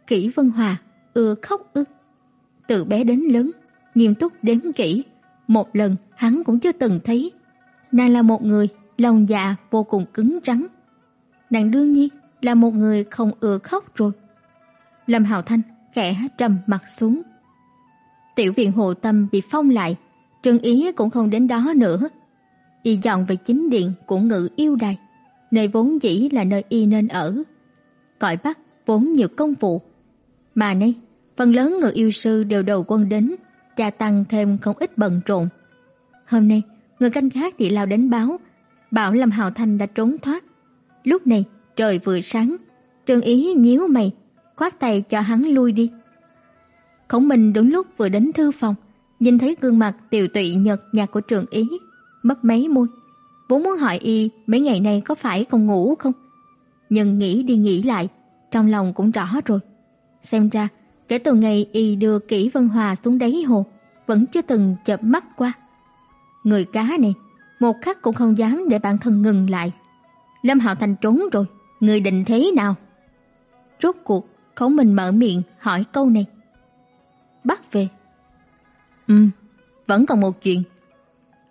Kỷ Vân Hòa ưa khóc ư? Từ bé đến lớn, nghiêm túc đến kỹ, một lần hắn cũng chưa từng thấy. Nàng là một người lòng dạ vô cùng cứng rắn. Nàng đương nhiên là một người không ưa khóc rồi. Lâm Hạo Thanh khẽ trầm mặt xuống. Tiểu viện Hồ Tâm bị phong lại, Trương Ý cũng không đến đó nữa. Y dọn về chính điện của Ngự Yêu Đài, nơi vốn dĩ là nơi y nên ở. Cõi Bắc vốn nhiều công vụ, mà nay phần lớn người yêu sư đều đầu quân đến, gia tăng thêm không ít bận rộn. Hôm nay, người canh gác địa lao đến báo, bảo Lâm Hạo thành đã trốn thoát. Lúc này, trời vừa sáng, Trương Ý nhíu mày, khoát tay cho hắn lui đi. Khổng Minh đúng lúc vừa đến thư phòng, nhìn thấy gương mặt tiều tụy nhợt nhạt của Trương Ý, mấp máy môi. Vốn muốn hỏi y mấy ngày nay có phải không ngủ không? Nhưng nghĩ đi nghĩ lại, trong lòng cũng rõ rồi. Xem ra, kể từ ngày y đưa Kỷ Vân Hòa xuống đáy hồ, vẫn chưa từng chợp mắt qua. Người cá này, một khắc cũng không dám để bản thân ngừng lại. Lâm Hạo Thành trốn rồi, người định thế nào? Rốt cuộc, Khổng Minh mở miệng hỏi câu này. Bắt về. ừm vẫn còn một chuyện.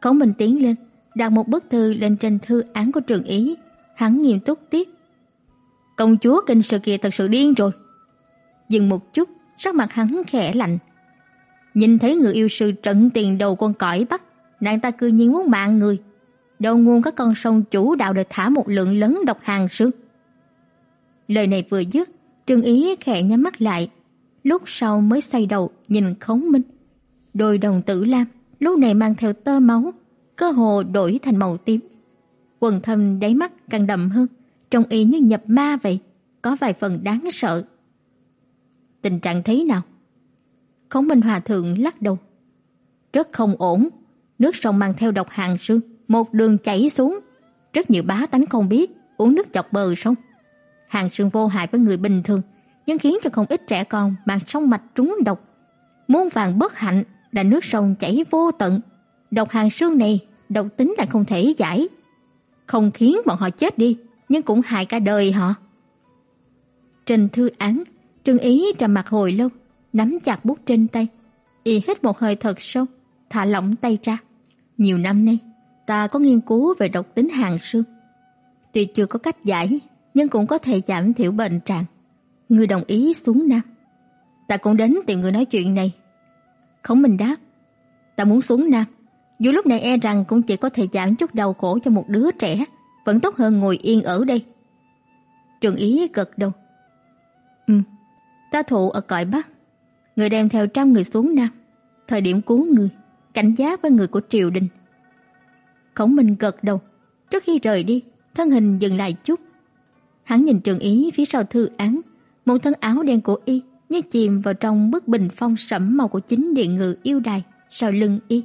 Khổng Minh tiến lên, đặt một bức thư lên trên thư án của trường ý. Hắn nghiêm túc tiếp. Công chúa kinh sự kia thật sự điên rồi. Dừng một chút, sắc mặt hắn khẽ lạnh. Nhìn thấy người yêu sư trận tiền đầu con cõi bắt nàng ta cư nhiên muốn mạng người. Đầu nguồn các con sông chủ đạo để thả một lượng lớn độc hàng sư. Lời này vừa dứt, Trương Ý khẽ nhắm mắt lại, lúc sau mới xoay đầu nhìn Khống Minh. Đôi đồng tử lam lúc này mang theo tơ máu, cơ hồ đổi thành màu tím. Quần thâm đáy mắt càng đậm hơn, trông y như nhập ma vậy, có vài phần đáng sợ. Tình trạng thế nào? Khổng Minh Hòa thượng lắc đầu. Rất không ổn, nước sông mang theo độc hàng sương, một đường chảy xuống, rất nhiều bá tánh không biết, uống nước dọc bờ sông. Hàng sương vô hại với người bình thường, nhưng khiến cho không ít trẻ con mang sông mạch trúng độc. Muôn vàng bất hạnh là nước sông chảy vô tận, độc hàng sương này độc tính là không thể giải. không khiến bọn họ chết đi, nhưng cũng hại cả đời họ. Trình thư án, Trương Ý trầm mặt hồi lâu, nắm chặt bút trên tay, y hít một hơi thật sâu, thả lỏng tay ra. Nhiều năm nay, ta có nghiên cứu về độc tính hàng xương. Tuy chưa có cách giải, nhưng cũng có thể giảm thiểu bệnh trạng. Người đồng ý xuống Nam. Ta cũng đến tìm người nói chuyện này. Khổng Minh đáp, ta muốn xuống Nam. Dù lúc này e rằng cũng chỉ có thể giảm chút đau khổ cho một đứa trẻ, vẫn tốt hơn ngồi yên ở đây. Trường Ý gật đầu. Ừ, ta thụ ở cõi Bắc. Người đem theo trăm người xuống Nam. Thời điểm cứu người, cảnh giác với người của triều đình. Khổng Minh gật đầu. Trước khi rời đi, thân hình dừng lại chút. Hắn nhìn Trường Ý phía sau thư án, một thân áo đen của y như chìm vào trong bức bình phong sẫm màu của chính điện ngự yêu đài sau lưng y,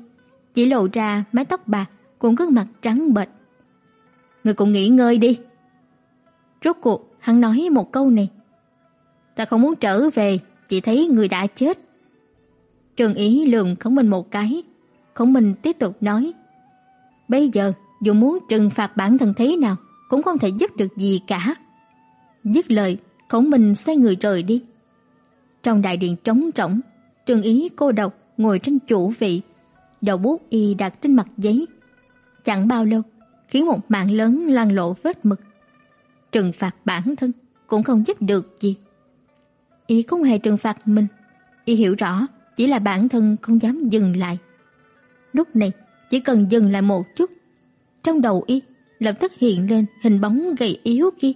chỉ lộ ra mái tóc bạc cùng gương mặt trắng bệch. Người cũng nghỉ ngơi đi. Rốt cuộc hắn nói một câu này. Ta không muốn trở về, chỉ thấy người đã chết. Trường Ý lườm Khổng Minh một cái, Khổng Minh tiếp tục nói: "Bây giờ dù muốn trừng phạt bản thân thế nào, cũng không thể giúp được gì cả." Dứt lời, Khổng Minh xoay người rời đi. Trong đại điện trống rỗng, Trường Ý cô độc ngồi trên chủ vị, đầu bút y đặt trên mặt giấy. Chẳng bao lâu, khiến một mạng lớn loang lộ vết mực. Trừng phạt bản thân cũng không giúp được gì. Y không hề trừng phạt mình, y hiểu rõ chỉ là bản thân không dám dừng lại. Lúc này, chỉ cần dừng lại một chút, trong đầu y lập tức hiện lên hình bóng gầy yếu kia.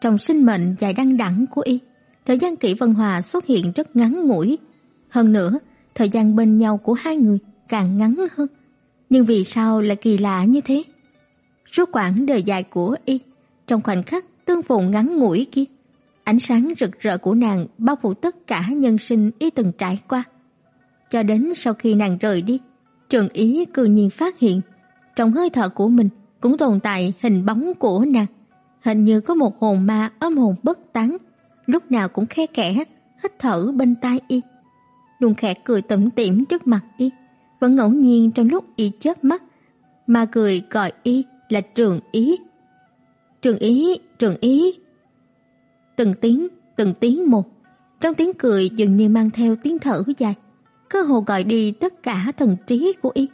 Trong sinh mệnh dài đăng đẳng của y, thời gian kỷ Vân Hòa xuất hiện rất ngắn ngủi. Hơn nữa, thời gian bên nhau của hai người càng ngắn hơn. Nhưng vì sao lại kỳ lạ như thế? Suốt quãng đời dài của y, trong khoảnh khắc tương phùng ngắn ngủi kia, ánh sáng rực rỡ của nàng bao phủ tất cả nhân sinh y từng trải qua. Cho đến sau khi nàng rời đi, Trường Ý cư nhiên phát hiện, trong hơi thở của mình cũng tồn tại hình bóng của nàng. Hình như có một hồn ma âm hồn bất tán, lúc nào cũng khe kẽ hít thở bên tai y. Luôn khẽ cười tủm tỉm trước mặt y, vẫn ngẫu nhiên trong lúc y chớp mắt mà cười gọi y là Trường Ý. Trường Ý, Trường Ý. Từng tiếng, từng tiếng một, trong tiếng cười dường như mang theo tiếng thở dài, cơ hồ gọi đi tất cả thần trí của y.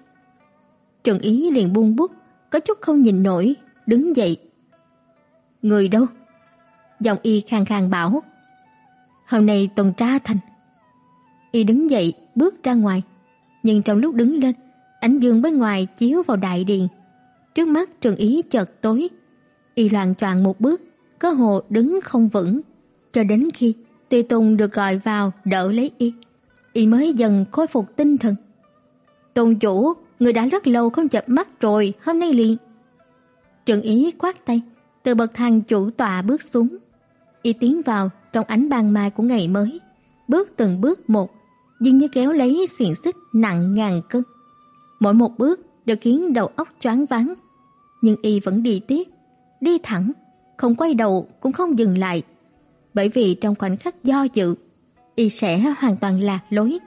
Trường Ý liền buông bút, có chút không nhìn nổi, đứng dậy. Người đâu? Giọng y khàn khàn bảo. Hôm nay tuần tra thành. Y đứng dậy, bước ra ngoài, nhưng trong lúc đứng lên, ánh dương bên ngoài chiếu vào đại điện. Trước mắt Trường Ý chợt tối, y loạn choạng một bước, cơ hồ đứng không vững, cho đến khi Tùy Tùng được gọi vào đỡ lấy y, y mới dần khôi phục tinh thần. Tôn chủ, người đã rất lâu không chập mắt rồi, hôm nay liền. Trường Ý quát tay, từ bậc thang chủ tọa bước xuống. Y tiến vào trong ánh ban mai của ngày mới, bước từng bước một, dường như kéo lấy xiềng xích nặng ngàn cân. Mỗi một bước đều khiến đầu óc choáng váng, nhưng y vẫn đi tiếp, đi thẳng, không quay đầu cũng không dừng lại, bởi vì trong khoảnh khắc do dự, y sẽ hoàn toàn lạc lối,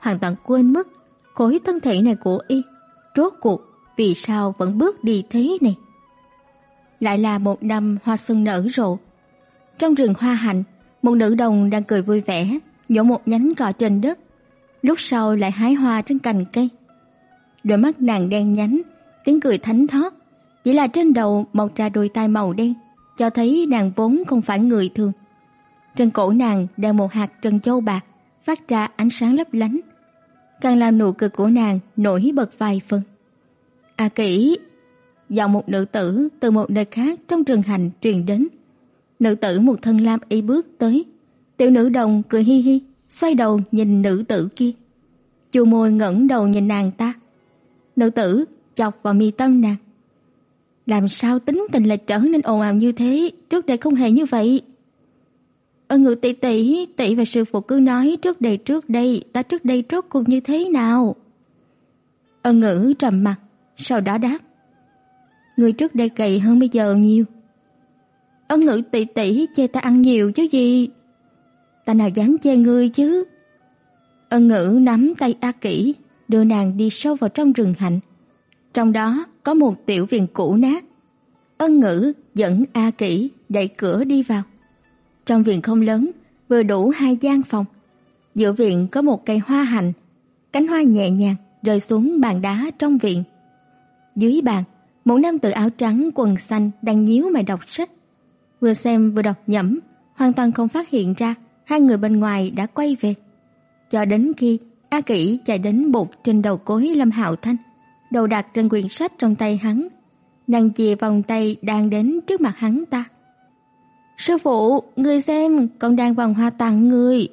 hoàn toàn quên mất khối thân thể này của y rốt cuộc vì sao vẫn bước đi thế này. Lại là một năm hoa xuân nở rộ. Trong rừng hoa hạnh, một nữ đồng đang cười vui vẻ, nhổ một nhánh cỏ trên đất, lúc sau lại hái hoa trên cành cây. Đôi mắt nàng đen nhánh, tiếng cười thánh thót, chỉ là trên đầu mọc ra đôi tai màu đen, cho thấy nàng vốn không phải người thường. Trên cổ nàng đeo một hạt trân châu bạc, phát ra ánh sáng lấp lánh, càng làm nụ cười của nàng nổi bật vài phần. "A à Kỷ!" Giọng một nữ tử từ một nơi khác trong rừng hành truyền đến. Nữ tử một thân lam y bước tới, tiểu nữ đồng cười hi hi, xoay đầu nhìn nữ tử kia. Chu môi ngẩng đầu nhìn nàng ta. Nữ tử chọc vào mi tâm nàng. Làm sao tính tình lại trở nên ồn ào như thế, trước đây không hề như vậy. Ân ngự tỷ tỷ, tỷ và sư phụ cứ nói trước đây trước đây, ta trước đây rốt cuộc như thế nào? Ân ngữ trầm mặt, sau đó đáp. Người trước đây gầy hơn bây giờ nhiều. Ân ngữ tỷ tỷ chê ta ăn nhiều chứ gì? Ta nào dám chê ngươi chứ? Ân ngữ nắm tay A Kỷ, đưa nàng đi sâu vào trong rừng hạnh. Trong đó có một tiểu viện cũ nát, Ân Ngữ dẫn A Kỷ đẩy cửa đi vào. Trong viện không lớn, vừa đủ hai gian phòng. Giữa viện có một cây hoa hạnh, cánh hoa nhẹ nhàng rơi xuống bàn đá trong viện. Dưới bàn, một nam tử áo trắng quần xanh đang nhíu mày đọc sách. Vừa xem vừa đọc nhẩm, hoàn toàn không phát hiện ra hai người bên ngoài đã quay về. Cho đến khi A Kỷ chạy đến bột trên đầu cối Lâm Hạo Thanh, đầu đặt trên quyển sách trong tay hắn, nàng chìa vòng tay đang đến trước mặt hắn ta. "Sư phụ, người xem, con đang vòng hoa tặng người."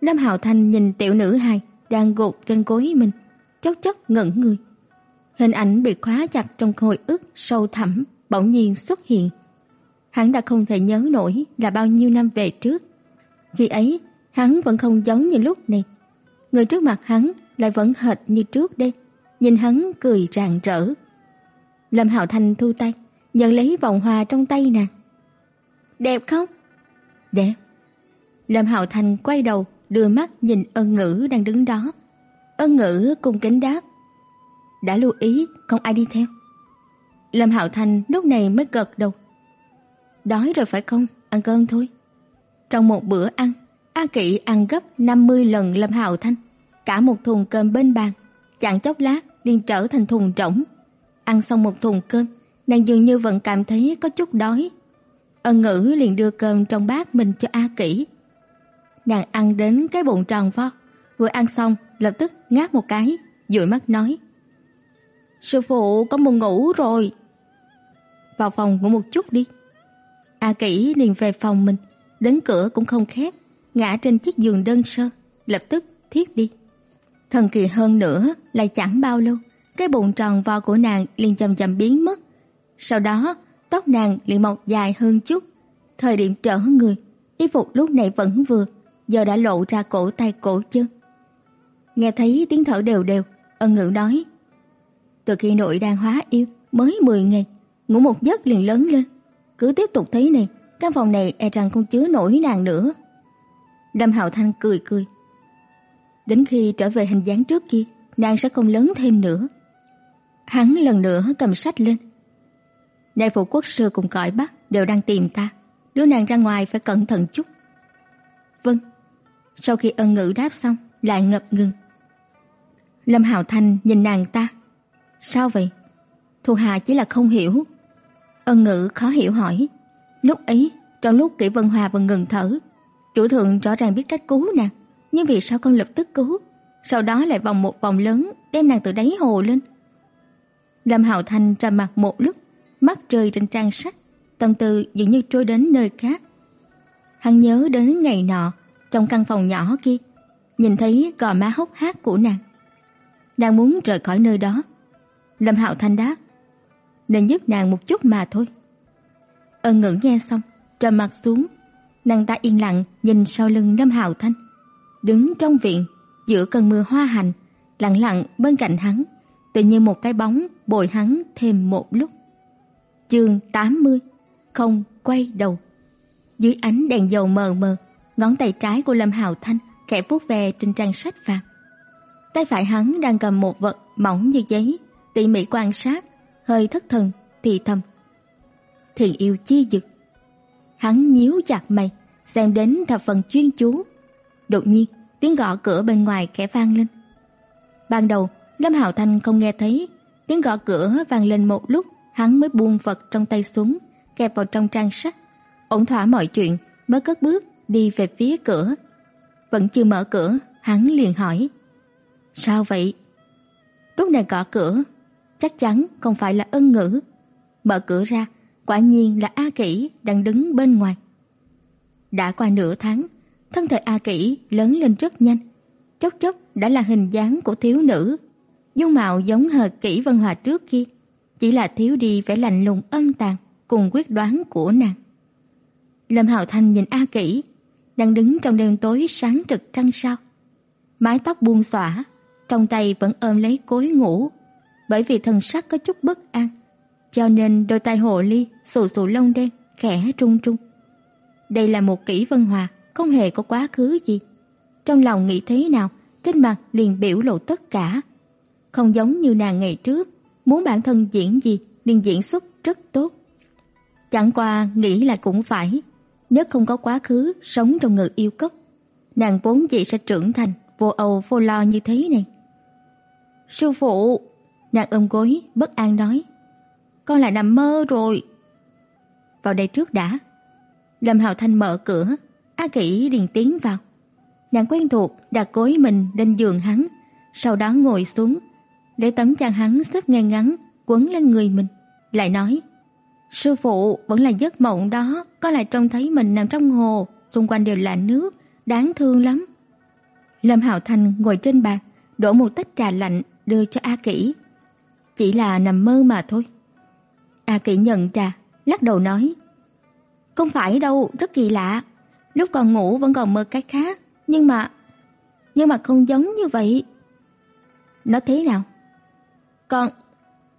Lâm Hạo Thanh nhìn tiểu nữ hài đang gục trên gối mình, chốc chốc ngẩn người. Hình ảnh bị khóa chặt trong hồi ức sâu thẳm bỗng nhiên xuất hiện. Hắn đã không thể nhớ nổi là bao nhiêu năm về trước. Khi ấy, hắn vẫn không giống như lúc này. Người trước mặt hắn lại vẫn hệt như trước đây, nhìn hắn cười rạng rỡ. Lâm Hạo Thành thu tay, nhận lấy vòng hoa trong tay nàng. "Đẹp không?" "Đẹp." Lâm Hạo Thành quay đầu, đưa mắt nhìn Ân Ngữ đang đứng đó. Ân Ngữ cung kính đáp: "Đã lưu ý, không ai đi theo." Lâm Hạo Thành lúc này mới gật đầu. "Đói rồi phải không? Ăn cơm thôi." Trong một bữa ăn, A Kỵ ăn gấp 50 lần Lâm Hạo Thanh, cả một thùng cơm bên bàn, chẳng chốc lát liền trở thành thùng rỗng. Ăn xong một thùng cơm, nàng dường như vẫn cảm thấy có chút đói. Ân Ngữ liền đưa cơm trong bát mình cho A Kỷ. Nàng ăn đến cái bụng tròn vo, vừa ăn xong lập tức ngáp một cái, dụi mắt nói: "Sư phụ có buồn ngủ rồi." Vào phòng ngủ một chút đi. A Kỷ liền về phòng mình, đến cửa cũng không khép, ngã trên chiếc giường đơn sơ, lập tức thiếp đi. Thần kỳ hơn nữa là chẳng bao lâu, cái bụng tròn vo của nàng liền chậm chậm biến mất. Sau đó, tóc nàng liền mọc dài hơn chút. Thời điểm trở người, y phục lúc này vẫn vừa, giờ đã lộ ra cổ tay cổ chân. Nghe thấy tiếng thở đều đều, ân ngữ nói: "Từ khi nội đang hóa yêu mới 10 ngày, ngủ một giấc liền lớn lên, cứ tiếp tục thế này, căn phòng này e rằng không chứa nổi nàng nữa." Lâm Hạo Thanh cười cười. Đến khi trở về hình dáng trước kia, nàng sẽ không lớn thêm nữa. Hắn lần nữa cầm sách lên. Đại phụ quốc sư cùng cõi Bắc đều đang tìm ta, đưa nàng ra ngoài phải cẩn thận chút. Vâng. Sau khi ân ngữ đáp xong, lại ngập ngừng. Lâm Hạo Thanh nhìn nàng ta. Sao vậy? Thu Hà chỉ là không hiểu. Ân ngữ khó hiểu hỏi. Lúc ấy, trong lúc Kỷ Vân Hòa vẫn ngừng thở, chủ thượng rõ ràng biết cách cứu nàng, nhưng vì sao không lập tức cứu? Sau đó lại vòng một vòng lớn, đem nàng từ đáy hồ lên. Lâm Hạo Thanh trầm mặt một lúc, mắt rơi trên trang sách, tâm tư dường như trôi đến nơi khác. Hắn nhớ đến ngày nọ, trong căn phòng nhỏ kia, nhìn thấy gò má hốc hác của nàng. Đang muốn rời khỏi nơi đó. Lâm Hạo Thanh đáp, nên giúp nàng một chút mà thôi. Ân Ngữ nghe xong, trầm mặt xuống, nàng ta yên lặng nhìn sau lưng Lâm Hạo Thanh, đứng trong viện giữa cơn mưa hoa hành, lặng lặng bên cạnh hắn, tự như một cái bóng bồi hắn thêm một lúc. Chương 80: Không quay đầu. Dưới ánh đèn dầu mờ mờ, ngón tay trái của Lâm Hạo Thanh khẽ vuốt về trên trang sách vàng. Tay phải hắn đang cầm một vật mỏng như giấy, tỉ mỉ quan sát, hơi thất thần thì thầm. Thiền yêu chi dực. Hắn nhíu chặt mày, xem đến thập phần chuyên chú. Đột nhiên, tiếng gõ cửa bên ngoài khẽ vang lên. Ban đầu, Lâm Hạo Thanh không nghe thấy, tiếng gõ cửa vang lên một lúc, hắn mới buông vật trong tay xuống, kẹp vào trong trang sách. Ổn thỏa mọi chuyện, mới cất bước đi về phía cửa. Vẫn chưa mở cửa, hắn liền hỏi: "Sao vậy?" Lúc này gõ cửa, chắc chắn không phải là Ân Ngữ. Mở cửa ra, quả nhiên là A Kỷ đang đứng bên ngoài. Đã qua nửa tháng, thân thể A Kỷ lớn lên rất nhanh, chốc chốc đã là hình dáng của thiếu nữ. Dung mạo giống hệt Kỷ Vân Hòa trước kia, chỉ là thiếu đi vẻ lạnh lùng âm tàn cùng quyết đoán của nàng. Lâm Hạo Thanh nhìn A Kỷ, đang đứng trong đêm tối sáng trực trăng sao. Mái tóc buông xõa, trong tay vẫn ôm lấy cối ngủ, bởi vì thần sắc có chút bất an, cho nên đôi tay hồ ly xù xù lông đen khẽ trung trung. Đây là một kỹ vân hòa, không hề có quá khứ gì. Trong lòng nghĩ thế nào, trên mặt liền biểu lộ tất cả. Không giống như nàng ngày trước, muốn bản thân diễn gì liền diễn xuất rất tốt. Chẳng qua nghĩ là cũng phải, nếu không có quá khứ sống trong người yêu cốc, nàng vốn dĩ sẽ trưởng thành vô âu vô lo như thế này. Sư phụ, nàng ôm gối bất an nói, con lại nằm mơ rồi. Vào đây trước đã. Lâm Hạo Thanh mở cửa, A Kỷ liền tiến vào. Nàng quen thuộc đặt gối mình lên giường hắn, sau đó ngồi xuống, lấy tấm chăn hắn xếp ngay ngắn quấn lên người mình, lại nói: "Sư phụ, vẫn là giấc mộng đó, có lại trông thấy mình nằm trong hồ, xung quanh đều là nước, đáng thương lắm." Lâm Hạo Thành ngồi trên bàn, đổ một tách trà lạnh đưa cho A Kỷ. "Chỉ là nằm mơ mà thôi." A Kỷ nhận trà, lắc đầu nói: "Không phải đâu, rất kỳ lạ. Lúc còn ngủ vẫn còn mơ cái khác, nhưng mà nhưng mà không giống như vậy." Nó thế nào? Con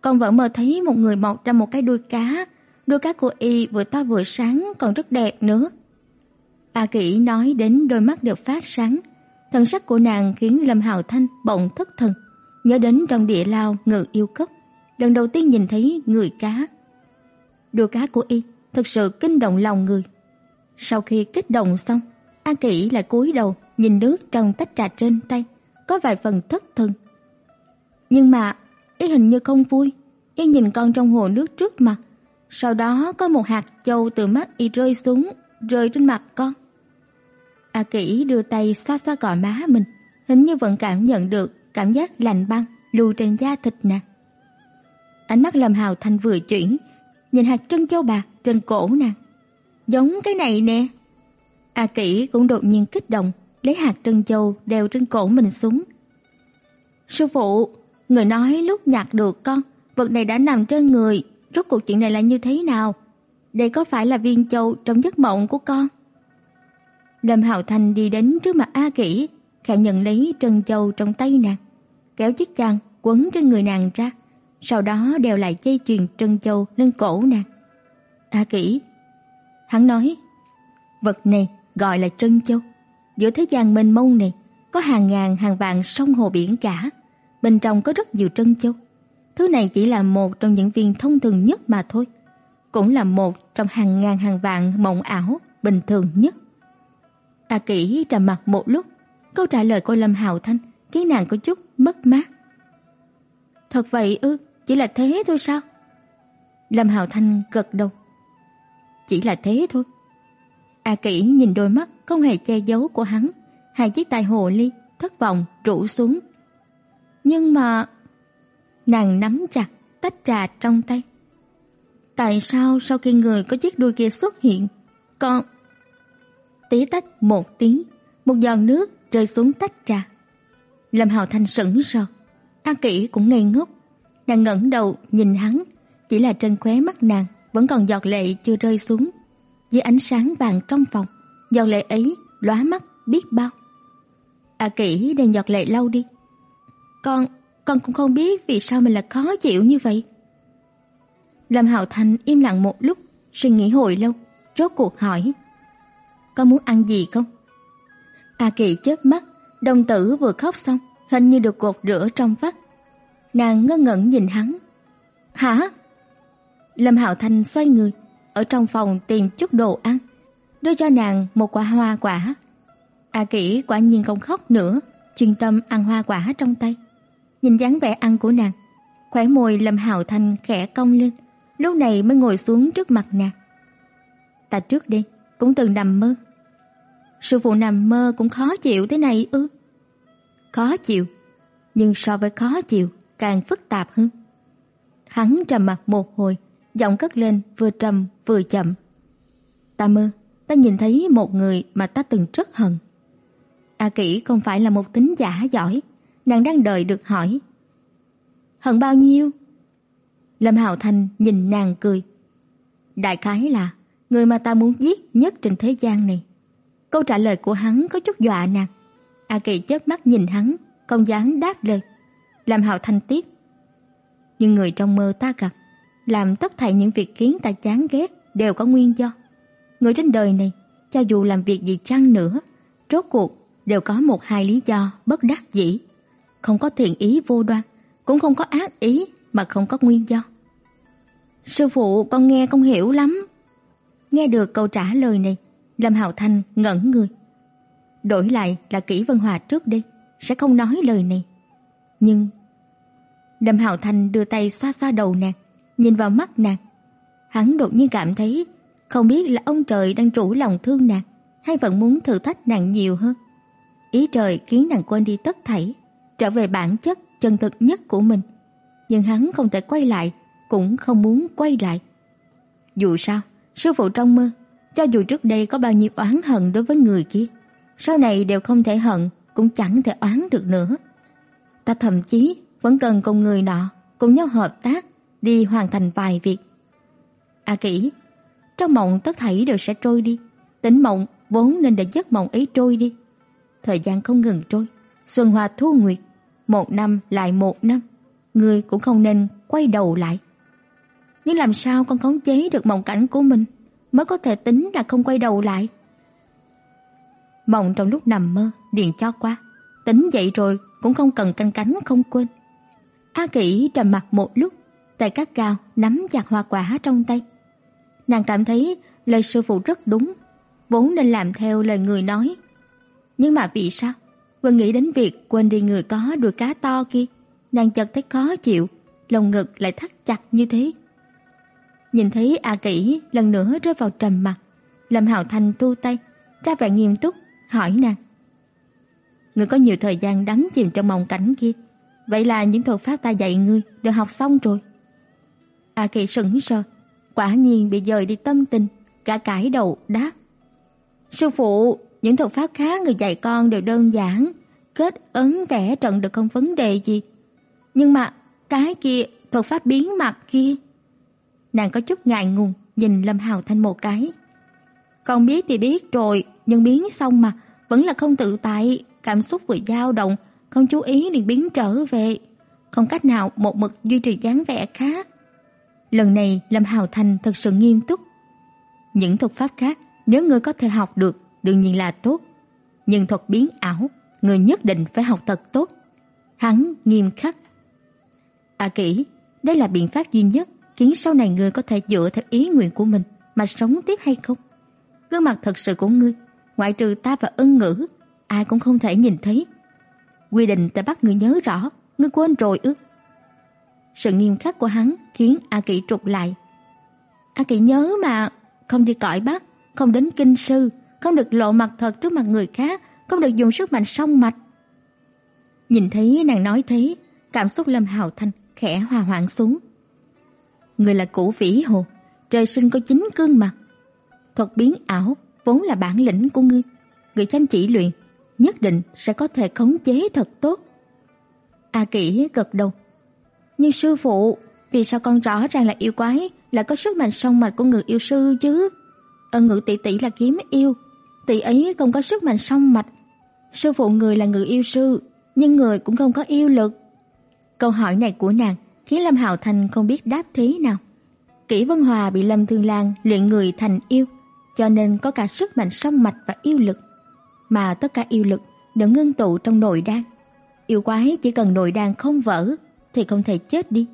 con vẫn mơ thấy một người mọc ra một cái đuôi cá, đuôi cá của y vừa to vừa sáng còn rất đẹp nữa. A Kỷ nói đến đôi mắt đều phát sáng, thần sắc của nàng khiến Lâm Hạo Thanh bỗng thất thần, nhớ đến trong địa lao ngự yêu cốc, lần đầu tiên nhìn thấy người cá. Đùa cá của y thực sự kinh động lòng người. Sau khi kích động xong, A Kỷ lại cúi đầu nhìn nước trong tách trà trên tay, có vài phần thất thần. Nhưng mà y hình như không vui, y nhìn con trong hồ nước trước mặt, sau đó có một hạt châu từ mắt y rơi xuống, rơi trên mặt con. A Kỷ đưa tay xoa xoa gò má mình, hình như vẫn cảm nhận được cảm giác lạnh băng lưu trên da thịt nàng. Ánh mắt Lâm Hào Thanh vừa chuyển, nhìn hạt trân châu bạc trên cổ nàng. Giống cái này nè. A Kỷ cũng đột nhiên kích động, lấy hạt trân châu đeo trên cổ mình xuống. "Sư phụ, người nói lúc nhặt được con, vật này đã nằm trên người, rốt cuộc chuyện này là như thế nào? Đây có phải là viên châu trong giấc mộng của con?" Lâm Hạo Thành đi đến trước mặt A Kỷ, khẽ nhận lấy trân châu trong tay nàng, kéo chiếc chăn quấn trên người nàng ra, sau đó đeo lại dây chuyền trân châu lên cổ nàng. A Kỷ, hắn nói, vật này gọi là trân châu. Giữa thế gian mênh mông này có hàng ngàn hàng vạn sông hồ biển cả, bên trong có rất nhiều trân châu. Thứ này chỉ là một trong những viên thông thường nhất mà thôi, cũng là một trong hàng ngàn hàng vạn mộng ảo bình thường nhất. A Kỷ trầm mặt một lúc, câu trả lời của Lâm Hạo Thanh khiến nàng có chút mất mát. Thật vậy ư, chỉ là thế thôi sao? Lâm Hạo Thanh gật đầu. Chỉ là thế thôi. A Kỷ nhìn đôi mắt không hề che giấu của hắn, hai chiếc tai hồ ly thất vọng rủ xuống. Nhưng mà nàng nắm chặt tách trà trong tay. Tại sao sau khi người có chiếc đuôi kia xuất hiện, con tí tách một tiếng, một giọt nước rơi xuống tách trà. Lâm Hạo Thanh sững sờ, A Kỷ cũng ngây ngốc, nàng ngẩng đầu nhìn hắn, chỉ là trên khóe mắt nàng vẫn còn giọt lệ chưa rơi xuống. Dưới ánh sáng vàng trong phòng, giọt lệ ấy lóa mắt biết bao. A Kỷ đem giọt lệ lau đi. Con, con cũng không biết vì sao mình là khó chịu như vậy. Lâm Hạo Thành im lặng một lúc, suy nghĩ hồi lâu, rốt cuộc hỏi: con muốn ăn gì không?" A Kỳ chớp mắt, đồng tử vừa khóc xong, hình như được gột rửa trong vắt. Nàng ngơ ngẩn nhìn hắn. "Hả?" Lâm Hạo Thanh xoay người, ở trong phòng tìm chút đồ ăn, đưa cho nàng một quả hoa quả. A Kỷ quả nhiên không khóc nữa, chuyên tâm ăn hoa quả trong tay. Nhìn dáng vẻ ăn của nàng, khóe môi Lâm Hạo Thanh khẽ cong lên, lúc này mới ngồi xuống trước mặt nàng. Ta trước đi, cũng từng nằm mơ. Sư phụ nằm mơ cũng khó chịu thế này ư? Khó chịu, nhưng so với khó chịu càng phức tạp hơn. Hắn trầm mặt một hồi, giọng cất lên vừa trầm vừa chậm. Ta mơ, ta nhìn thấy một người mà ta từng rất hận. A Kỷ không phải là một tính giả giỏi, nàng đang đợi được hỏi. Hận bao nhiêu? Lâm Hạo Thành nhìn nàng cười. Đại khái là người mà ta muốn giết nhất trên thế gian này. Câu trả lời của hắn có chút dọa nàng. A Kỳ chớp mắt nhìn hắn, không dám đáp lời. Lâm Hạo thanh tiếp. Nhưng người trong mơ ta gặp, làm tất thảy những việc khiến ta chán ghét đều có nguyên do. Người trên đời này, cho dù làm việc gì chăng nữa, rốt cuộc đều có một hai lý do bất đắc dĩ, không có thiện ý vô đoan, cũng không có ác ý mà không có nguyên do. Sư phụ con nghe không hiểu lắm. Nghe được câu trả lời này, Lâm Hạo Thanh ngẩn người. Đổi lại là Kỷ Vân Hòa trước đây, sẽ không nói lời này. Nhưng Lâm Hạo Thanh đưa tay xoa xoa đầu nàng, nhìn vào mắt nàng. Hắn đột nhiên cảm thấy không biết là ông trời đang trũ lòng thương nàng hay vẫn muốn thử thách nàng nhiều hơn. Ý trời khiến nàng quên đi tất thảy, trở về bản chất chân thực nhất của mình. Nhưng hắn không thể quay lại, cũng không muốn quay lại. Dù sao, sư phụ trong mơ, cho dù trước đây có bao nhiêu oán hận đối với người kia, sau này đều không thể hận, cũng chẳng thể oán được nữa. Ta thậm chí vẫn cần cùng người nọ cùng nhau hợp tác đi hoàn thành vài việc. A à kỹ, trong mộng tất thảy đều sẽ trôi đi, tỉnh mộng vốn nên để giấc mộng ấy trôi đi. Thời gian không ngừng trôi, xuân hoa thu nguyệt, một năm lại một năm, người cũng không nên quay đầu lại. Nhưng làm sao con khống chế được mộng cảnh của mình mới có thể tính là không quay đầu lại? Mộng trong lúc nằm mơ điện cho qua, tính dậy rồi cũng không cần canh cánh không quên. A Kỷ trầm mặt một lúc, tay cắt cao nắm chặt hoa quả trong tay. Nàng cảm thấy lời sư phụ rất đúng, vốn nên làm theo lời người nói. Nhưng mà vì sao? Vừa nghĩ đến việc quên đi người có đuôi cá to kia, nàng chợt thấy khó chịu, lồng ngực lại thắt chặt như thế. Nhìn thấy A Kỷ lần nữa rơi vào trầm mặc, Lâm Hạo Thành tu tay, ra vẻ nghiêm túc hỏi nàng: "Ngươi có nhiều thời gian đắm chìm trong mộng cảnh kia, vậy là những thuật pháp ta dạy ngươi đều học xong rồi?" A Kỷ sững sờ, quả nhiên bị dời đi tâm tình, cả cãi đầu đáp: "Sư phụ, những thuật pháp khác người dạy con đều đơn giản, kết ấn vẽ trận được không vấn đề gì. Nhưng mà cái kia, thuật pháp biến mặt kia." Nàng có chút ngại ngùng nhìn Lâm Hào Thanh một cái. Con biết thì biết rồi, nhưng biến xong mà vẫn là không tự tại, cảm xúc vừa dao động, không chú ý liền biến trở về, không cách nào một mực duy trì dáng vẻ khác. Lần này Lâm Hào Thành thật sự nghiêm túc. Những thuật pháp khác nếu ngươi có thể học được, đương nhiên là tốt, nhưng thuật biến ảo, ngươi nhất định phải học thật tốt. Hắn nghiêm khắc. À kỹ, đây là biện pháp duy nhất khiến sau này ngươi có thể dựa theo ý nguyện của mình mà sống tiếp hay không? Gương mặt thật sự của ngươi, ngoại trừ ta và ân ngữ, ai cũng không thể nhìn thấy. Quy định ta bắt ngươi nhớ rõ, ngươi quên rồi ư? Sự nghiêm khắc của hắn khiến A Kỷ trục lại. A Kỷ nhớ mà, không đi cõi Bắc, không đến kinh sư, không được lộ mặt thật trước mặt người khác, không được dùng sức mạnh song mạch. Nhìn thấy nàng nói thế, cảm xúc Lâm Hào Thanh khẽ hòa hoãn xuống. Người là cũ vĩ hồ, trời sinh có chính cương mặt. Thuật biến ảo vốn là bản lĩnh của ngươi, người chăm chỉ luyện, nhất định sẽ có thể khống chế thật tốt. A Kỷ gật đầu. Nhưng sư phụ, vì sao con rõ ràng là yêu quái, lại có sức mạnh song mạch của người yêu sư chứ? Ân ngự tỷ tỷ là kiếm yêu, tỷ ấy không có sức mạnh song mạch. Sư phụ người là người yêu sư, nhưng người cũng không có yêu lực. Câu hỏi này của nàng khiến Lâm Hạo Thành không biết đáp thế nào. Kỷ Vân Hòa bị Lâm Thương Lan luyện người thành yêu, cho nên có cả sức mạnh song mạch và yêu lực, mà tất cả yêu lực đều ngưng tụ trong nội đan. Yêu quái chỉ cần nội đan không vỡ thì không thể chết đi.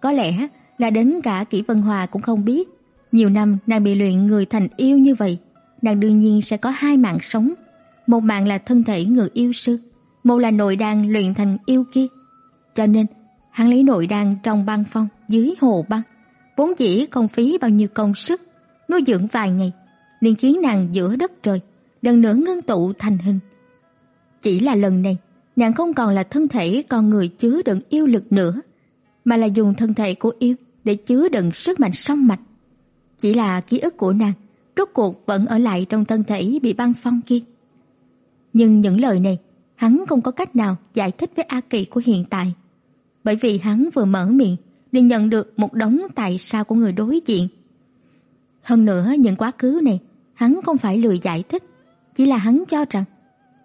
Có lẽ là đến cả Kỷ Vân Hòa cũng không biết, nhiều năm nàng bị luyện người thành yêu như vậy, nàng đương nhiên sẽ có hai mạng sống, một mạng là thân thể người yêu sư, một là nội đan luyện thành yêu kia. Cho nên, hắn lấy nội đan trong băng phong dưới hồ băng, vốn chỉ không phí bao nhiêu công sức, nuôi dưỡng vài ngày, liền khiến nàng giữa đất trời, lần nữa ngưng tụ thành hình. Chỉ là lần này, nàng không còn là thân thể con người chứa đựng yêu lực nữa, mà là dùng thân thể của yêu để chứa đựng sức mạnh song mạch. Chỉ là ký ức của nàng rốt cuộc vẫn ở lại trong thân thể bị băng phong kia. Nhưng những lời này, hắn không có cách nào giải thích với A Kỳ của hiện tại bởi vì hắn vừa mở miệng liền nhận được một đống tại sao của người đối diện. Hơn nữa những quá khứ này, hắn không phải lười giải thích, chỉ là hắn cho rằng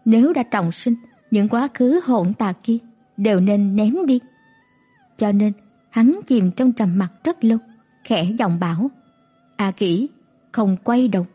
nếu đã trọng sinh, những quá khứ hỗn tạp kia đều nên ném đi. Cho nên, hắn chìm trong trầm mặc rất lâu, khẽ giọng bảo: "A Kỷ, không quay đầu."